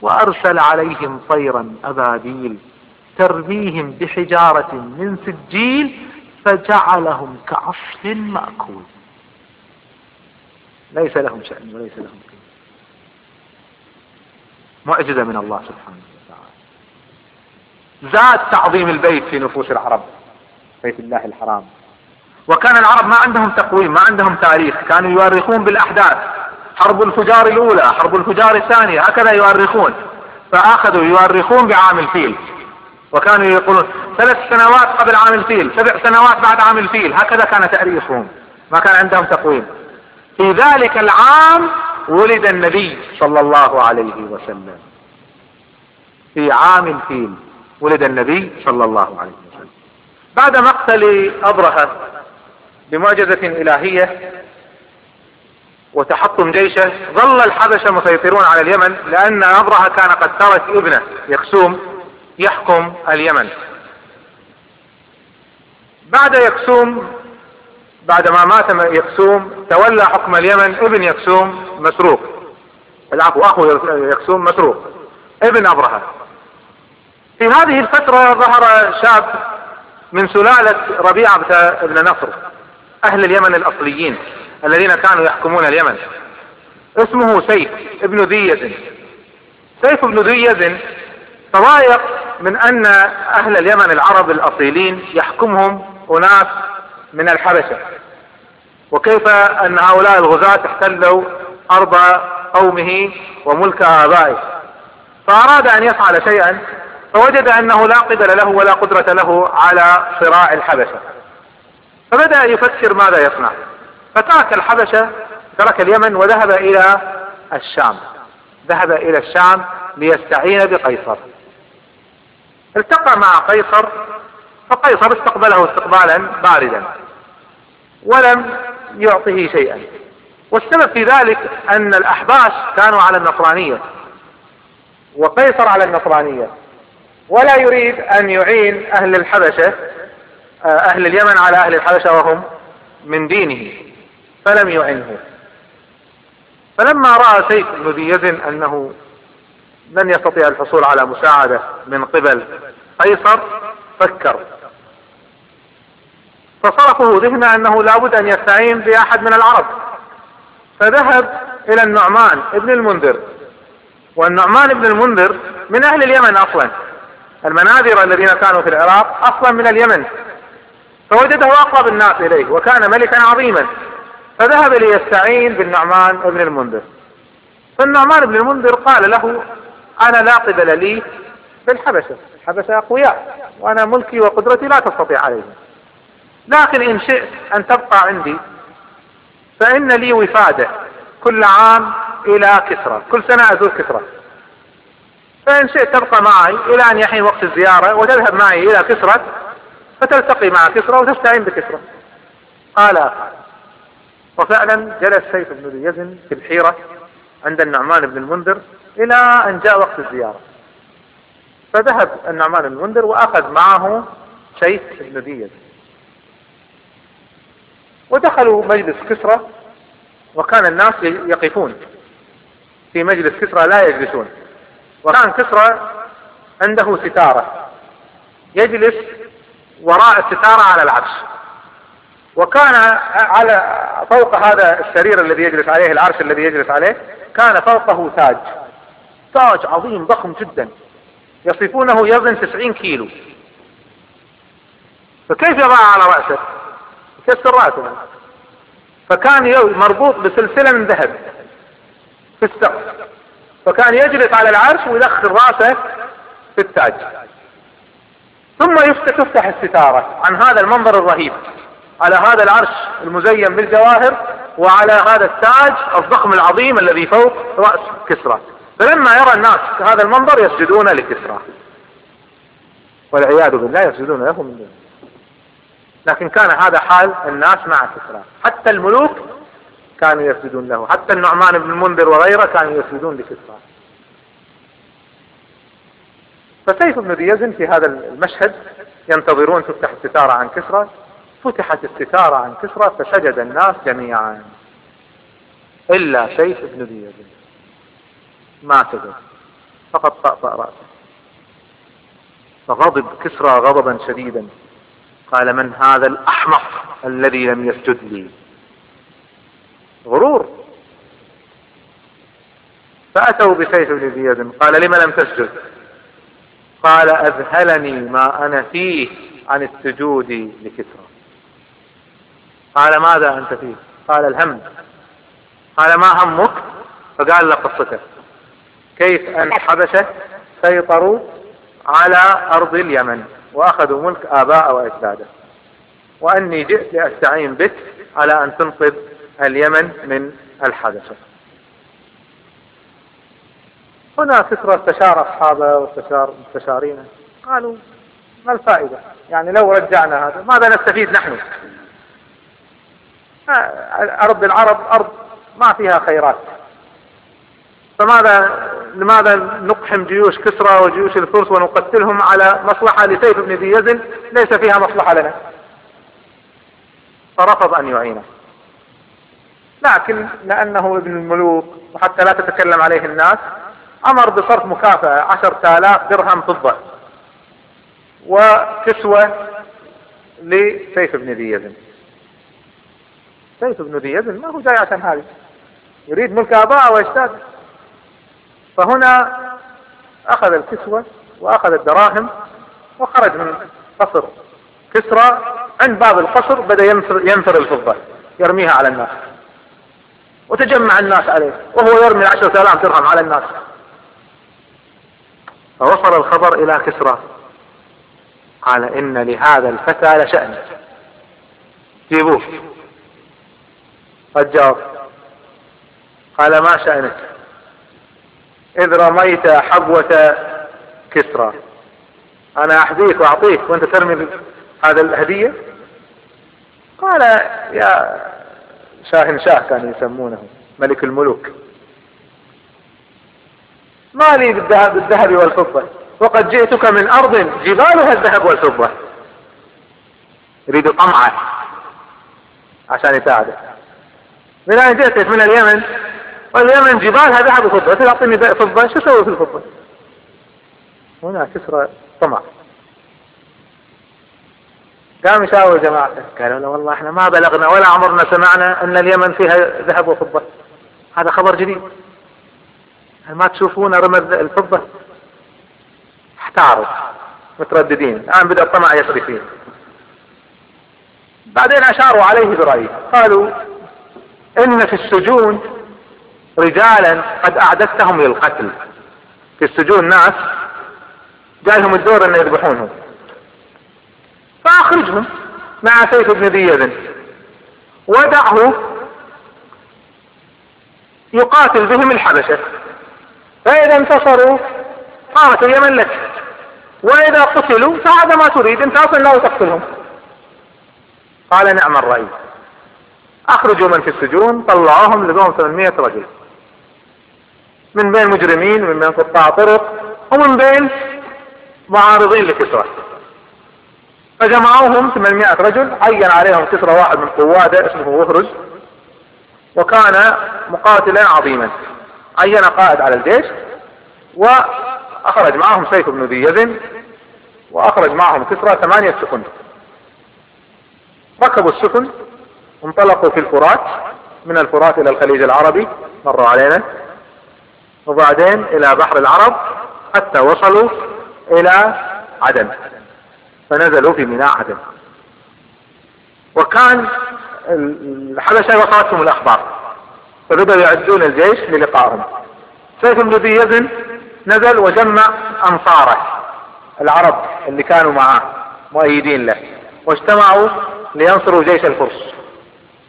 وأرسل عليهم طيرا أبابيل ترميهم بحجارة من سجيل فجعلهم كعصف مأكول. ليس لهم شأن وليس لهم قيمة. معجزة من الله سبحانه وتعالى. زاد تعظيم البيت في نفوس العرب بيت الله الحرام. وكان العرب ما عندهم تقويم ما عندهم تاريخ كانوا يؤرخون بالأحداث. حرب الفجار الأولى حرب الفجار الثانية هكذا يؤرخون فأخذوا يؤرخون بعام الفيل. وكانوا يقولون ثلاث سنوات قبل عام الفيل سبع سنوات بعد عام الفيل هكذا كان تأريخهم. ما كان عندهم تقويم. في ذلك العام ولد النبي صلى الله عليه وسلم. في عام الفيل ولد النبي صلى الله عليه وسلم. بعد مقتل أبرهة بمعجزة إلهية وتحطم جيشه ظل الحبشة مسيطرون على اليمن لأن أبرهة كان قد ترك ابنه يكسوم يحكم اليمن. بعد يكسوم بعد ما مات يكسوم تولى حكم اليمن ابن يكسوم مسروق العفو أخو يكسوم مسروق ابن ابرهة في هذه الفترة ظهر شاب من سلالة ربيعة بن نصر أهل اليمن الأصليين الذين كانوا يحكمون اليمن. اسمه سيف ابن ذي يزن سيف ابن ذي يزن تضايق من أن أهل اليمن العرب الأصيلين يحكمهم أناس من الحبشة. وكيف أن هؤلاء الغزاة احتلوا أرض قومه وملك آبائه؟ فأراد أن يفعل شيئا فوجد أنه لا قبل له ولا قدرة له على صراع الحبشة. فبدأ يفكر ماذا يصنع. فترك الحبشة ترك اليمن وذهب إلى الشام. ذهب إلى الشام ليستعين بقيصر. التقى مع قيصر فقيصر استقبله استقبالا باردا. ولم يعطه شيئا. والسبب في ذلك أن الأحباش كانوا على النصرانية. وقيصر على النصرانية. ولا يريد أن يعين أهل الحبشة أهل اليمن على أهل الحبشة وهم من دينه. فلم يعنه. فلما رأى سيف بن ذي يزن أنه لن يستطيع الحصول على مساعدة من قبل قيصر فكر. فصرفه ذهنه أنه لابد أن يستعين بأحد من العرب. فذهب إلى النعمان ابن المنذر. والنعمان ابن المنذر من أهل اليمن أصلا. المناذر الذين كانوا في العراق أصلا من اليمن. فوجده أقرب الناس إليه وكان ملكا عظيما. فذهب ليستعين بالنعمان ابن المنذر. فالنعمان بن المنذر قال له أنا لا قبل لي بالحبشة. الحبشة أقوياء وأنا ملكي وقدرتي لا تستطيع عليهم. لكن إن شئت أن تبقى عندي فإن لي وفادة كل عام إلى كسرى كل سنة أزور كسرى. فإن شئت تبقى معي إلى أن يحين وقت الزيارة وتذهب معي إلى كسرى فتلتقي مع كسرى وتستعين بكسرى. قال وفعلا جلس سيف بن ذي يزن في الحيرة عند النعمان بن المنذر إلى أن جاء وقت الزيارة. فذهب النعمان بن المنذر وأخذ معه سيف بن ذي يزن. ودخلوا مجلس كسرى وكان الناس يقفون. في مجلس كسرى لا يجلسون. وكان كسرى عنده ستارة. يجلس وراء الستارة على العرش. وكان على فوق هذا السرير الذي يجلس عليه العرش الذي يجلس عليه كان فوقه تاج. تاج عظيم ضخم جدا. يصفونه يزن تسعين كيلو. فكيف يضع على رأسه؟ يكسر راسه فكان مربوط بسلسلة من ذهب في السقف. فكان يجلس على العرش ويدخل رأسه في التاج. ثم تفتح الستارة عن هذا المنظر الرهيب. على هذا العرش المزين بالجواهر وعلى هذا التاج الضخم العظيم الذي فوق رأس كسرى. فلما يرى الناس هذا المنظر يسجدون لكسرى. والعياذ بالله يسجدون له من دونه. لكن كان هذا حال الناس مع كسرى حتى الملوك كانوا يسجدون له. حتى النعمان بن المنذر وغيره كانوا يسجدون لكسرى. فسيف بن ذي يزن في هذا المشهد ينتظرون تفتح الستارة عن كسرى. فتحت الستارة عن كسرى فسجد الناس جميعا. إلا سيف بن ذي يزن ما سجد. فقد طأطأ رأسه. فغضب كسرى غضبا شديدا. قال من هذا الأحمق الذي لم يسجد لي؟ غرور. فأتوا بسيف بن زياد قال لم لم تسجد؟ قال أذهلني ما أنا فيه عن السجود لكسرى قال ماذا أنت فيه؟ قال الهم قال ما همك؟ فقال له قصته. كيف أن الحبشة سيطروا على أرض اليمن. وأخذوا ملك آباء واجداده وأني جئت لأستعين بك على أن تنقذ اليمن من الحبشة هنا كسرى استشار أصحابه واستشار مستشارينه. قالوا ما الفائدة؟ يعني لو رجعنا هذا ماذا نستفيد نحن؟ أرض العرب أرض ما فيها خيرات. فماذا لماذا نقحم جيوش كسرى وجيوش الفرس ونقتلهم على مصلحة لسيف بن ذي يزن؟ ليس فيها مصلحة لنا. فرفض أن يعينه. لكن لأنه ابن الملوك وحتى لا تتكلم عليه الناس أمر بصرف مكافأة عشرة آلاف درهم فضة وكسوة لسيف بن ذي يزن. سيف بن ذي يزن ما هو جاي عشان هذه. يريد ملك آباءه وأجداده فهنا أخذ الكسوة وأخذ الدراهم وخرج من قصر كسرى عند باب القصر بدأ ينثر, ينثر الفضة يرميها على الناس. وتجمع الناس عليه وهو يرمي عشرة آلاف درهم على الناس. فوصل الخبر إلى كسرى. قال إن لهذا الفتى لشأن. جيبوه. جاوب قال ما شأنك؟ إذ رميت حبوة كسرى. أنا أحذيك وأعطيك وأنت ترمي هذا الهدية؟ قال يا شاهن شاه كانوا يسمونه ملك الملوك. ما لي بالذهب, والفضة. وقد جئتك من أرض جبالها الذهب والفضة. يريد طمعة عشان يساعده من أين جئت من اليمن؟ واليمن جبالها ذهب وفضة تعطيني فضة. شو أسوي في الفضة؟ هنا كسرى طمع. قام يشاور جماعته. قالوا له والله إحنا ما بلغنا ولا عمرنا سمعنا أن اليمن فيها ذهب وفضة. هذا خبر جديد. ما تشوفون رمى الفضة؟ احتاروا. مترددين. الآن بدأ الطمع يسري فيه. بعدين أشاروا عليه برأيه. قالوا إن في السجون رجالا قد أعددتهم للقتل. في السجون ناس جايهم الدور أن يذبحونهم فأخرجهم مع سيف بن ذي يزن ودعه يقاتل بهم الحبشة. فإذا انتصروا قامت اليمن لك. وإذا قتلوا فهذا ما تريد أنت أصلا لا تقتلهم. قال نعم الرأي. أخرجوا من في السجون طلعوهم لقوم 800 رجل. من بين مجرمين ومن بين قطاع طرق ومن بين معارضين لكسرى. فجمعوهم 800 رجل عين عليهم كسرى واحد من قوادة اسمه وهرج وكان مقاتلا عظيما. عين قائد على الجيش وأخرج معهم سيف بن ذي يزن وأخرج معهم كسرى ثمانية سفن. ركبوا السفن انطلقوا في الفرات من الفرات إلى الخليج العربي مروا علينا. وبعدين إلى بحر العرب حتى وصلوا إلى عدن فنزلوا في ميناء عدن. وكان الحبشة وصلتهم الأخبار فبدأوا يعدون الجيش للقائهم. سيف بن ذي يزن نزل وجمع أنصاره العرب اللي كانوا معاه مؤيدين له واجتمعوا لينصروا جيش الفرس.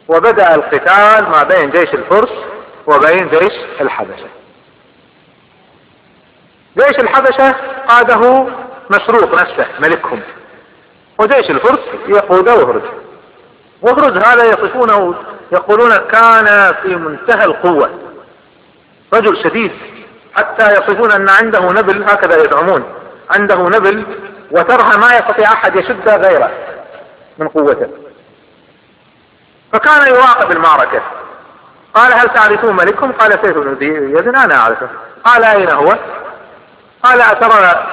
وبدأ القتال ما بين جيش الفرس وبين جيش الحبشة. جيش الحبشة قاده مسروق نفسه ملكهم. وجيش الفرس يقوده وهرج. وهرج هذا يصفونه يقولون كان في منتهى القوة. رجل شديد حتى يصفون أن عنده نبل هكذا يزعمون. عنده نبل وترها ما يستطيع أحد يشد غيره من قوته. فكان يراقب المعركة. قال هل تعرفون ملككم؟ قال سيف بن يزن أنا أعرفه. قال أين هو؟ قال أترى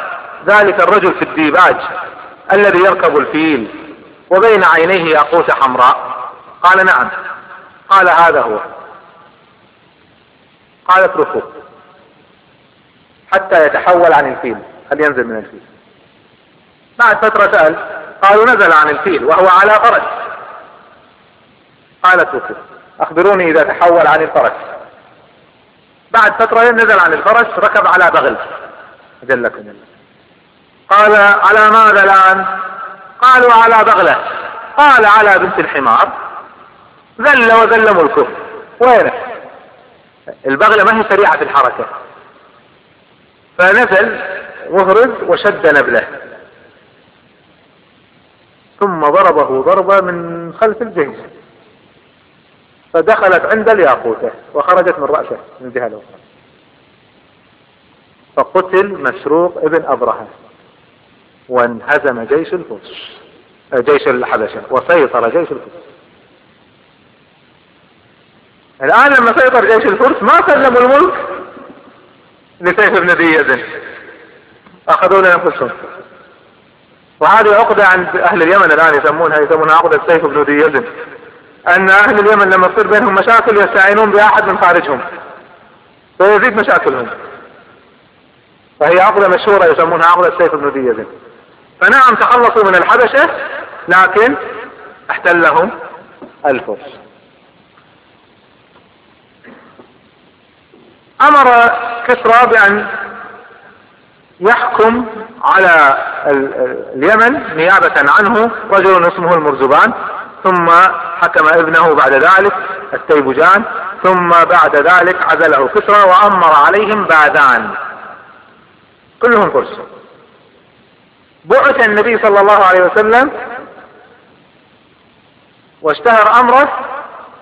ذلك الرجل في الديباج الذي يركب الفيل وبين عينيه ياقوت حمراء؟ قال نعم. قال هذا هو. قال اتركوه حتى يتحول عن الفيل. هل ينزل من الفيل؟ بعد فترة سأل قالوا نزل عن الفيل وهو على فرس. قال اتركوه أخبروني إذا تحول عن الفرس. بعد فترة نزل عن الفرس ركب على بغل. جلكم قال على ماذا الآن؟ قالوا على بغلة. قال على بنت الحمار. ذل وذل ملكه وينه البغلة ما هي سريعة في الحركة. فنزل مهرز وشد نبلة. ثم ضربه ضربة من خلف الجيش فدخلت عند الياقوتة وخرجت من رأسه من الجهة الأخرى. فقتل مسروق ابن أبرهة وانهزم جيش الفرس جيش الحبشة. وسيطر جيش الفرس الآن لما سيطر جيش الفرس ما سلموا الملك لسيف بن ذي يزن أخذوا لأنفسهم وهذه عقدة عند أهل اليمن الآن يسمونها يسمونها عقدة سيف بن ذي يزن أن أهل اليمن لما تصير بينهم مشاكل يستعينون بأحد من خارجهم. فيزيد مشاكلهم. فهي عقدة مشهورة يسمونها عقدة سيف بن ذي يزن فنعم تخلصوا من الحبشة لكن احتلهم الفرس. أمر كسرى بأن يحكم على اليمن نيابة عنه رجل اسمه المرزبان ثم حكم ابنه بعد ذلك التيبجان ثم بعد ذلك عزله كسرى وأمر عليهم باذان كلهم فرس بعث النبي صلى الله عليه وسلم واشتهر أمره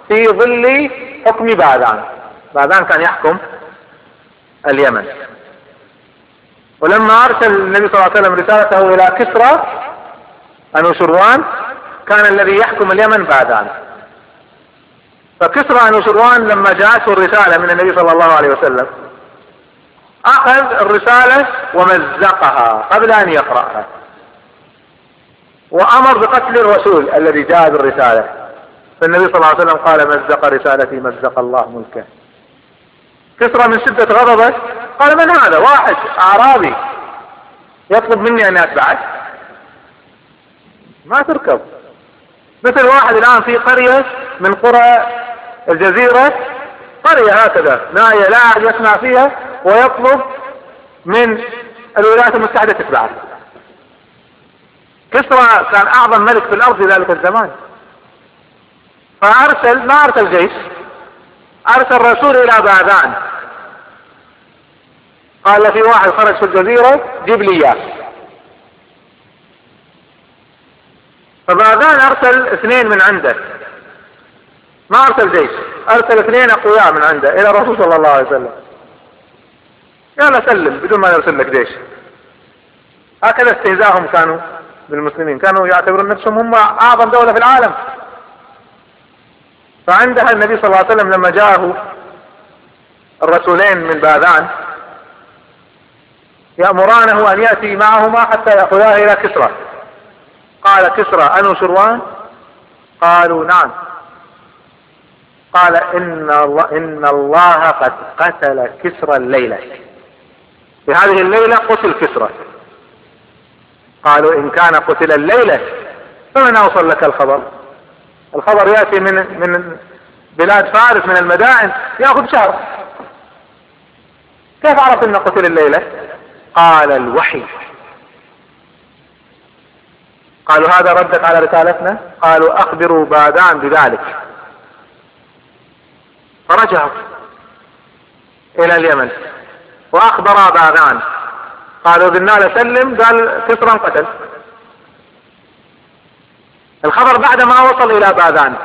في ظل حكم باذان باذان كان يحكم اليمن. ولما أرسل النبي صلى الله عليه وسلم رسالته إلى كسرى انوشروان كان الذي يحكم اليمن باذان فكسرى انوشروان لما جاءته الرسالة من النبي صلى الله عليه وسلم أخذ الرسالة ومزقها قبل أن يقرأها. وأمر بقتل الرسول الذي جاء بالرسالة. فالنبي صلى الله عليه وسلم قال مزق رسالتي مزق الله ملكه. كسرى من شدة غضبه. قال من هذا؟ واحد أعرابي يطلب مني أن أتبعك. ما تركب. مثل واحد الآن في قرية من قرى الجزيرة. قرية هكذا ناية لا أحد يسمع فيها. ويطلب من الولايات المتحدة تتبعه كسرى كان أعظم ملك في الأرض في ذلك الزمان. فارسل ما أرسل جيش أرسل رسول إلى باذان قال في واحد خرج في الجزيرة جيب لي إياه. فباذان أرسل اثنين من عنده. ما أرسل جيش أرسل اثنين أقوياء من عنده إلى الرسول صلى الله عليه وسلم. يلا سلم بدون ما يرسل لك جيش. هكذا استهزاءهم كانوا بالمسلمين. كانوا يعتبرون نفسهم هم أعظم دولة في العالم. فعندها النبي صلى الله عليه وسلم لما جاءه الرسولين من باذان يأمرانه أن يأتي معهما حتى يأخذاه إلى كسرى. قال كسرى أنو شروان؟ قالوا نعم. قال إن الله, إن الله قد قتل كسرى الليلة. في هذه الليلة قتل كسرى. قالوا إن كان قتل الليلة فمن أوصل لك الخبر؟ الخبر يأتي من من بلاد فارس من المدائن يأخذ شهر. كيف عرف أن قتل الليلة؟ قال الوحي. قالوا هذا ردت على رسالتنا؟ قالوا أخبروا بادان بذلك. فرجعوا إلى اليمن. واخبرا بادان قالوا له سلم قال كسرا قتل. الخبر بعد ما وصل إلى باذان.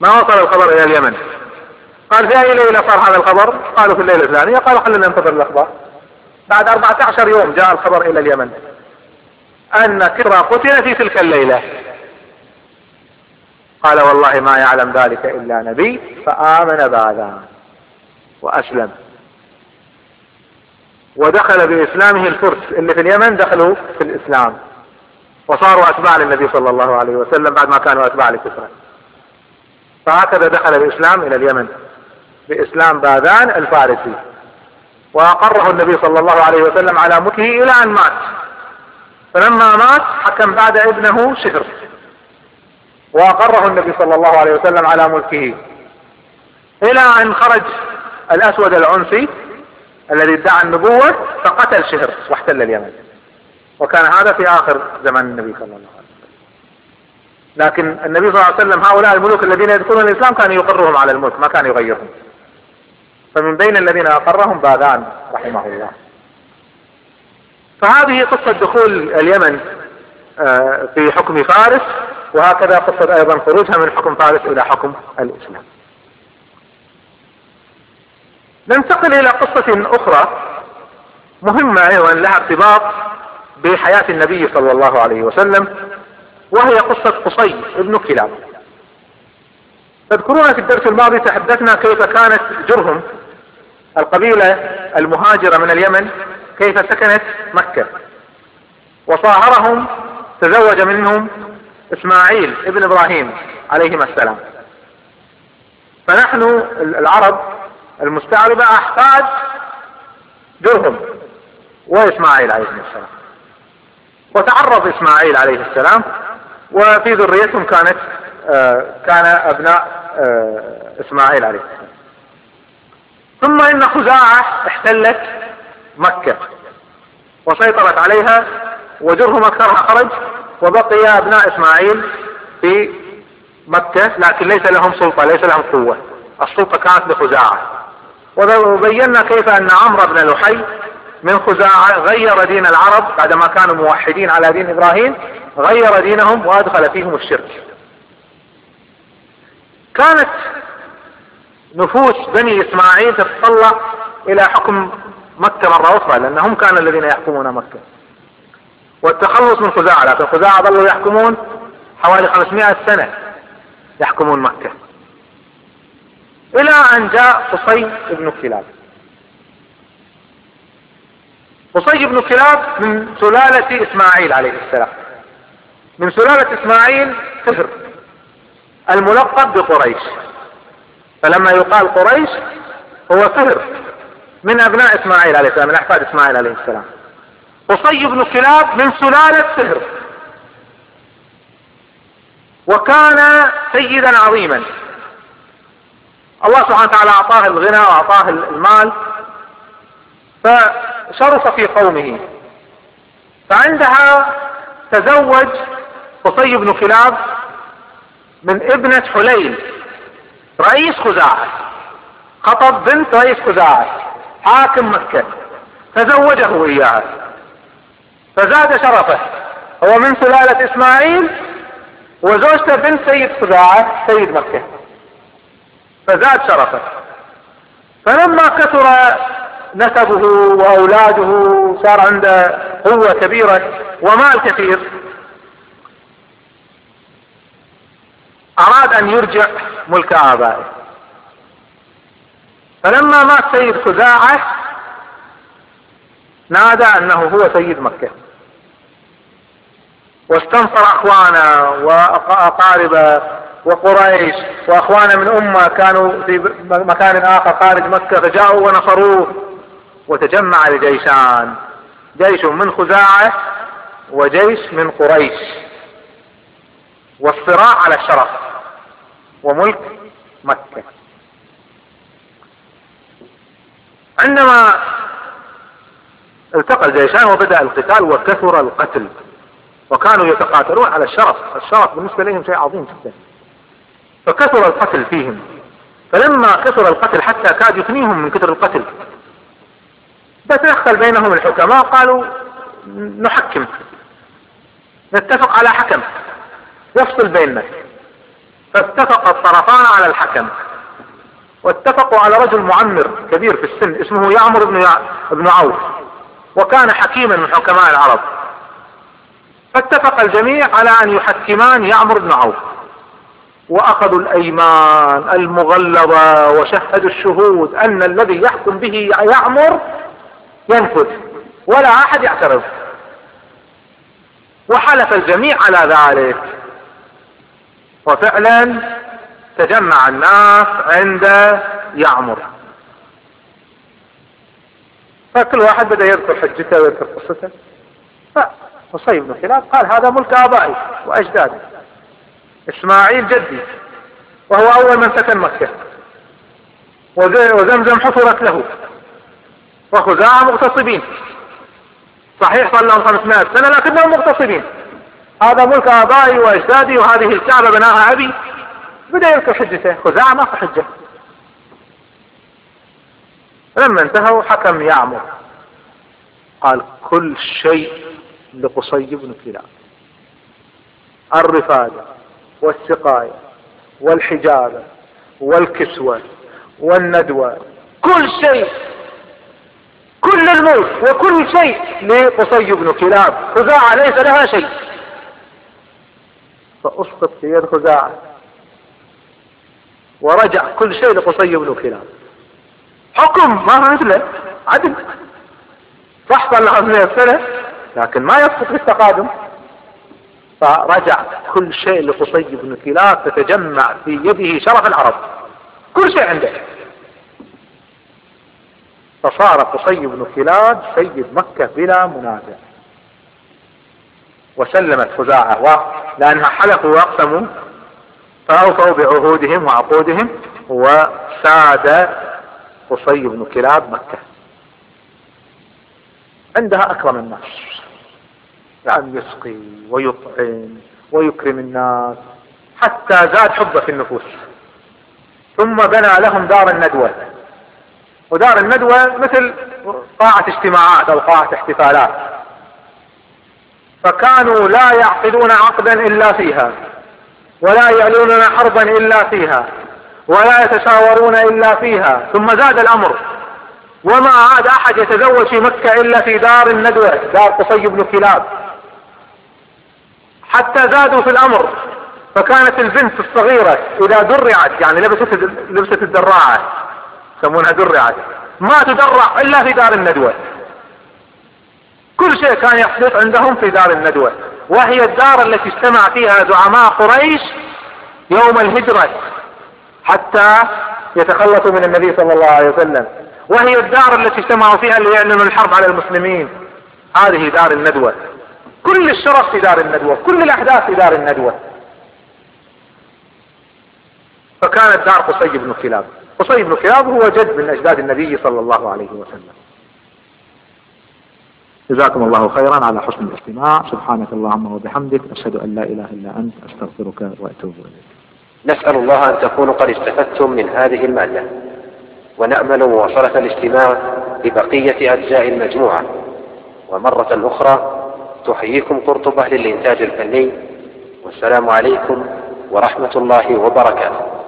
ما وصل الخبر إلى اليمن. قال في أي ليلة صار هذا الخبر؟ قالوا في الليلة الفلانية. قالوا خلينا ننتظر الأخبار. بعد 14 يوم جاء الخبر إلى اليمن. أن كرة قتل في تلك الليلة. قال والله ما يعلم ذلك إلا نبي فآمن بعد وأسلم. ودخل بإسلامه الفرس اللي في اليمن دخلوا في الإسلام. وصاروا أتباع للنبي صلى الله عليه وسلم بعد ما كانوا أتباع لكسرى فهكذا دخل الإسلام إلى اليمن بإسلام باذان الفارسي. وأقره النبي صلى الله عليه وسلم على ملكه إلى أن مات. فلما مات حكم بعد ابنه شهر. وأقره النبي صلى الله عليه وسلم على ملكه. إلى أن خرج الأسود العنسي الذي ادعى النبوة فقتل شهر واحتل اليمن. وكان هذا في آخر زمن النبي صلى الله عليه وسلم. لكن النبي صلى الله عليه وسلم هؤلاء الملوك الذين يدخلون الإسلام كان يقرهم على الملك ما كان يغيرهم. فمن بين الذين أقرهم باذان رحمه الله. فهذه قصة دخول اليمن آه، في حكم فارس وهكذا قصة أيضا خروجها من حكم فارس إلى حكم الإسلام. ننتقل إلى قصة أخرى مهمة أيضا لها ارتباط بحياة النبي صلى الله عليه وسلم وهي قصة قصي ابن كلاب. تذكرون في الدرس الماضي تحدثنا كيف كانت جرهم القبيلة المهاجرة من اليمن كيف سكنت مكة. وصاهرهم تزوج منهم إسماعيل ابن إبراهيم عليهما السلام. فنحن العرب المستعربة احفاد جرهم وإسماعيل عليه السلام. وتعرض إسماعيل عليه السلام وفي ذريتهم كانت آه كان أبناء آه إسماعيل عليه السلام. ثم إن خزاعة احتلت مكة وسيطرت عليها وجرهم أكثرها خرج وبقي أبناء إسماعيل في مكة لكن ليس لهم سلطة ليس لهم قوة. السلطة كانت لخزاعة وبينا كيف أن عمرو بن لحي من خزاعة غير دين العرب بعدما كانوا موحدين على دين إبراهيم غير دينهم وأدخل فيهم الشرك. كانت نفوس بني إسماعيل تتطلع إلى حكم مكة مرة أخرى لأنهم كانوا الذين يحكمون مكة. والتخلص من خزاعة لكن خزاعة ظلوا يحكمون حوالي 500 سنة يحكمون مكة. إلى أن جاء قصي بن كلاب. قصي بن كلاب من سلالة إسماعيل عليه السلام. من سلالة إسماعيل فهر الملقب بقريش. فلما يقال قريش هو فهر من أبناء إسماعيل عليه السلام من أحفاد إسماعيل عليه السلام. قصي بن كلاب من سلالة فهر وكان سيدا عظيما. الله سبحانه وتعالى أعطاه الغنى وأعطاه المال فشرف في قومه. فعندها تزوج قصي بن كلاب من ابنة حليل رئيس خزاعة. خطب بنت رئيس خزاعة حاكم مكة. تزوجه إياها. فزاد شرفه. هو من سلالة إسماعيل وزوجته بنت سيد خزاعة سيد مكة. فزاد شرفه. فلما كثر نسبه وأولاده صار عنده قوة كبيرة ومال كثير. أراد أن يرجع ملك آبائه. فلما مات سيد خزاعة نادى أنه هو سيد مكة. واستنصر أخوانه وأقاربه وقريش واخوانه من أمة كانوا في مكان آخر خارج مكة فجاءوا ونصروه. وتجمع لجيشان جيش من خزاعة وجيش من قريش. والصراع على الشرف وملك مكة. عندما التقى الجيشان وبدأ القتال وكثر القتل وكانوا يتقاتلون على الشرف الشرف بالنسبة لهم شيء عظيم جدا. فكثر القتل فيهم. فلما كثر القتل حتى كاد يثنيهم من كثر القتل. فتدخل بينهم الحكماء قالوا نحكم. نتفق على حكم. يفصل بيننا فاتفق الطرفان على الحكم. واتفقوا على رجل معمر كبير في السن اسمه يعمر بن بن عوف. وكان حكيما من حكماء العرب. فاتفق الجميع على أن يحكمان يعمر بن عوف. وأخذوا الأيمان المغلظة وشهدوا الشهود أن الذي يحكم به يعمر ينفذ ولا أحد يعترض. وحلف الجميع على ذلك. وفعلا تجمع الناس عند يعمر. فكل واحد بدأ يذكر حجته ويذكر قصته. فقصي بن كلاب قال هذا ملك آبائي وأجدادي. إسماعيل جدي وهو أول من سكن مكة. وزمزم حفرت له. وخزاعة مغتصبين. صحيح صار لهم 500 سنة لكنهم مغتصبين. هذا ملك آبائي وأجدادي وهذه الكعبة بناها أبي. بدأ يذكر حجته. خزاعة ما في حجة. لما انتهوا حكم يعمر. قال كل شيء لقصي بن كلاب. الرفادة. والسقاية والحجابة والكسوة والندوة كل شيء كل الملك وكل شيء. لقصي بن كلاب خزاعة ليس لها شيء. فأسقط في يد خزاعة. ورجع كل شيء لقصي بن كلاب. حكم ما مثله عدل. صح له سنة لكن ما يسقط في التقادم. فرجع كل شيء لقصي بن كلاب تتجمع في يده شرف العرب. كل شيء عنده فصار قصي بن كلاب سيد مكة بلا منازع. وسلمت خزاعة لأنها حلفوا وأقسموا فأوفوا بعهودهم وعقودهم وساد قصي بن كلاب مكة. عندها أكرم الناس. يعني يسقي ويطعم ويكرم الناس حتى زاد حبه في النفوس. ثم بنى لهم دار الندوة. ودار الندوة مثل قاعة اجتماعات أو قاعة احتفالات. فكانوا لا يعقدون عقدا إلا فيها ولا يعلنون حربا إلا فيها ولا يتشاورون إلا فيها. ثم زاد الأمر. وما عاد أحد يتزوج في مكة إلا في دار الندوة دار قصي بن كلاب. حتى زادوا في الأمر. فكانت البنت الصغيرة إذا درعت يعني لبست لبست الدراعة يسمونها درعت ما تدرع إلا في دار الندوة. كل شيء كان يحدث عندهم في دار الندوة. وهي الدار التي اجتمع فيها زعماء قريش يوم الهجرة حتى يتخلصوا من النبي صلى الله عليه وسلم. وهي الدار التي اجتمعوا فيها ليعلنوا الحرب على المسلمين. هذه دار الندوة. كل الشرف في دار الندوة كل الأحداث في دار الندوة. فكانت دار قصي بن كلاب. قصي بن كلاب هو جد من أجداد النبي صلى الله عليه وسلم. جزاكم الله خيرا على حسن الاستماع. سبحانك اللهم وبحمدك. أشهد أن لا إله إلا أنت. أستغفرك وأتوب إليك. نسأل الله أن تكونوا قد استفدتم من هذه المادة. ونأمل مواصلة الاستماع لبقية أجزاء المجموعة. ومرة أخرى تحييكم قرطبة للإنتاج الفني والسلام عليكم ورحمة الله وبركاته.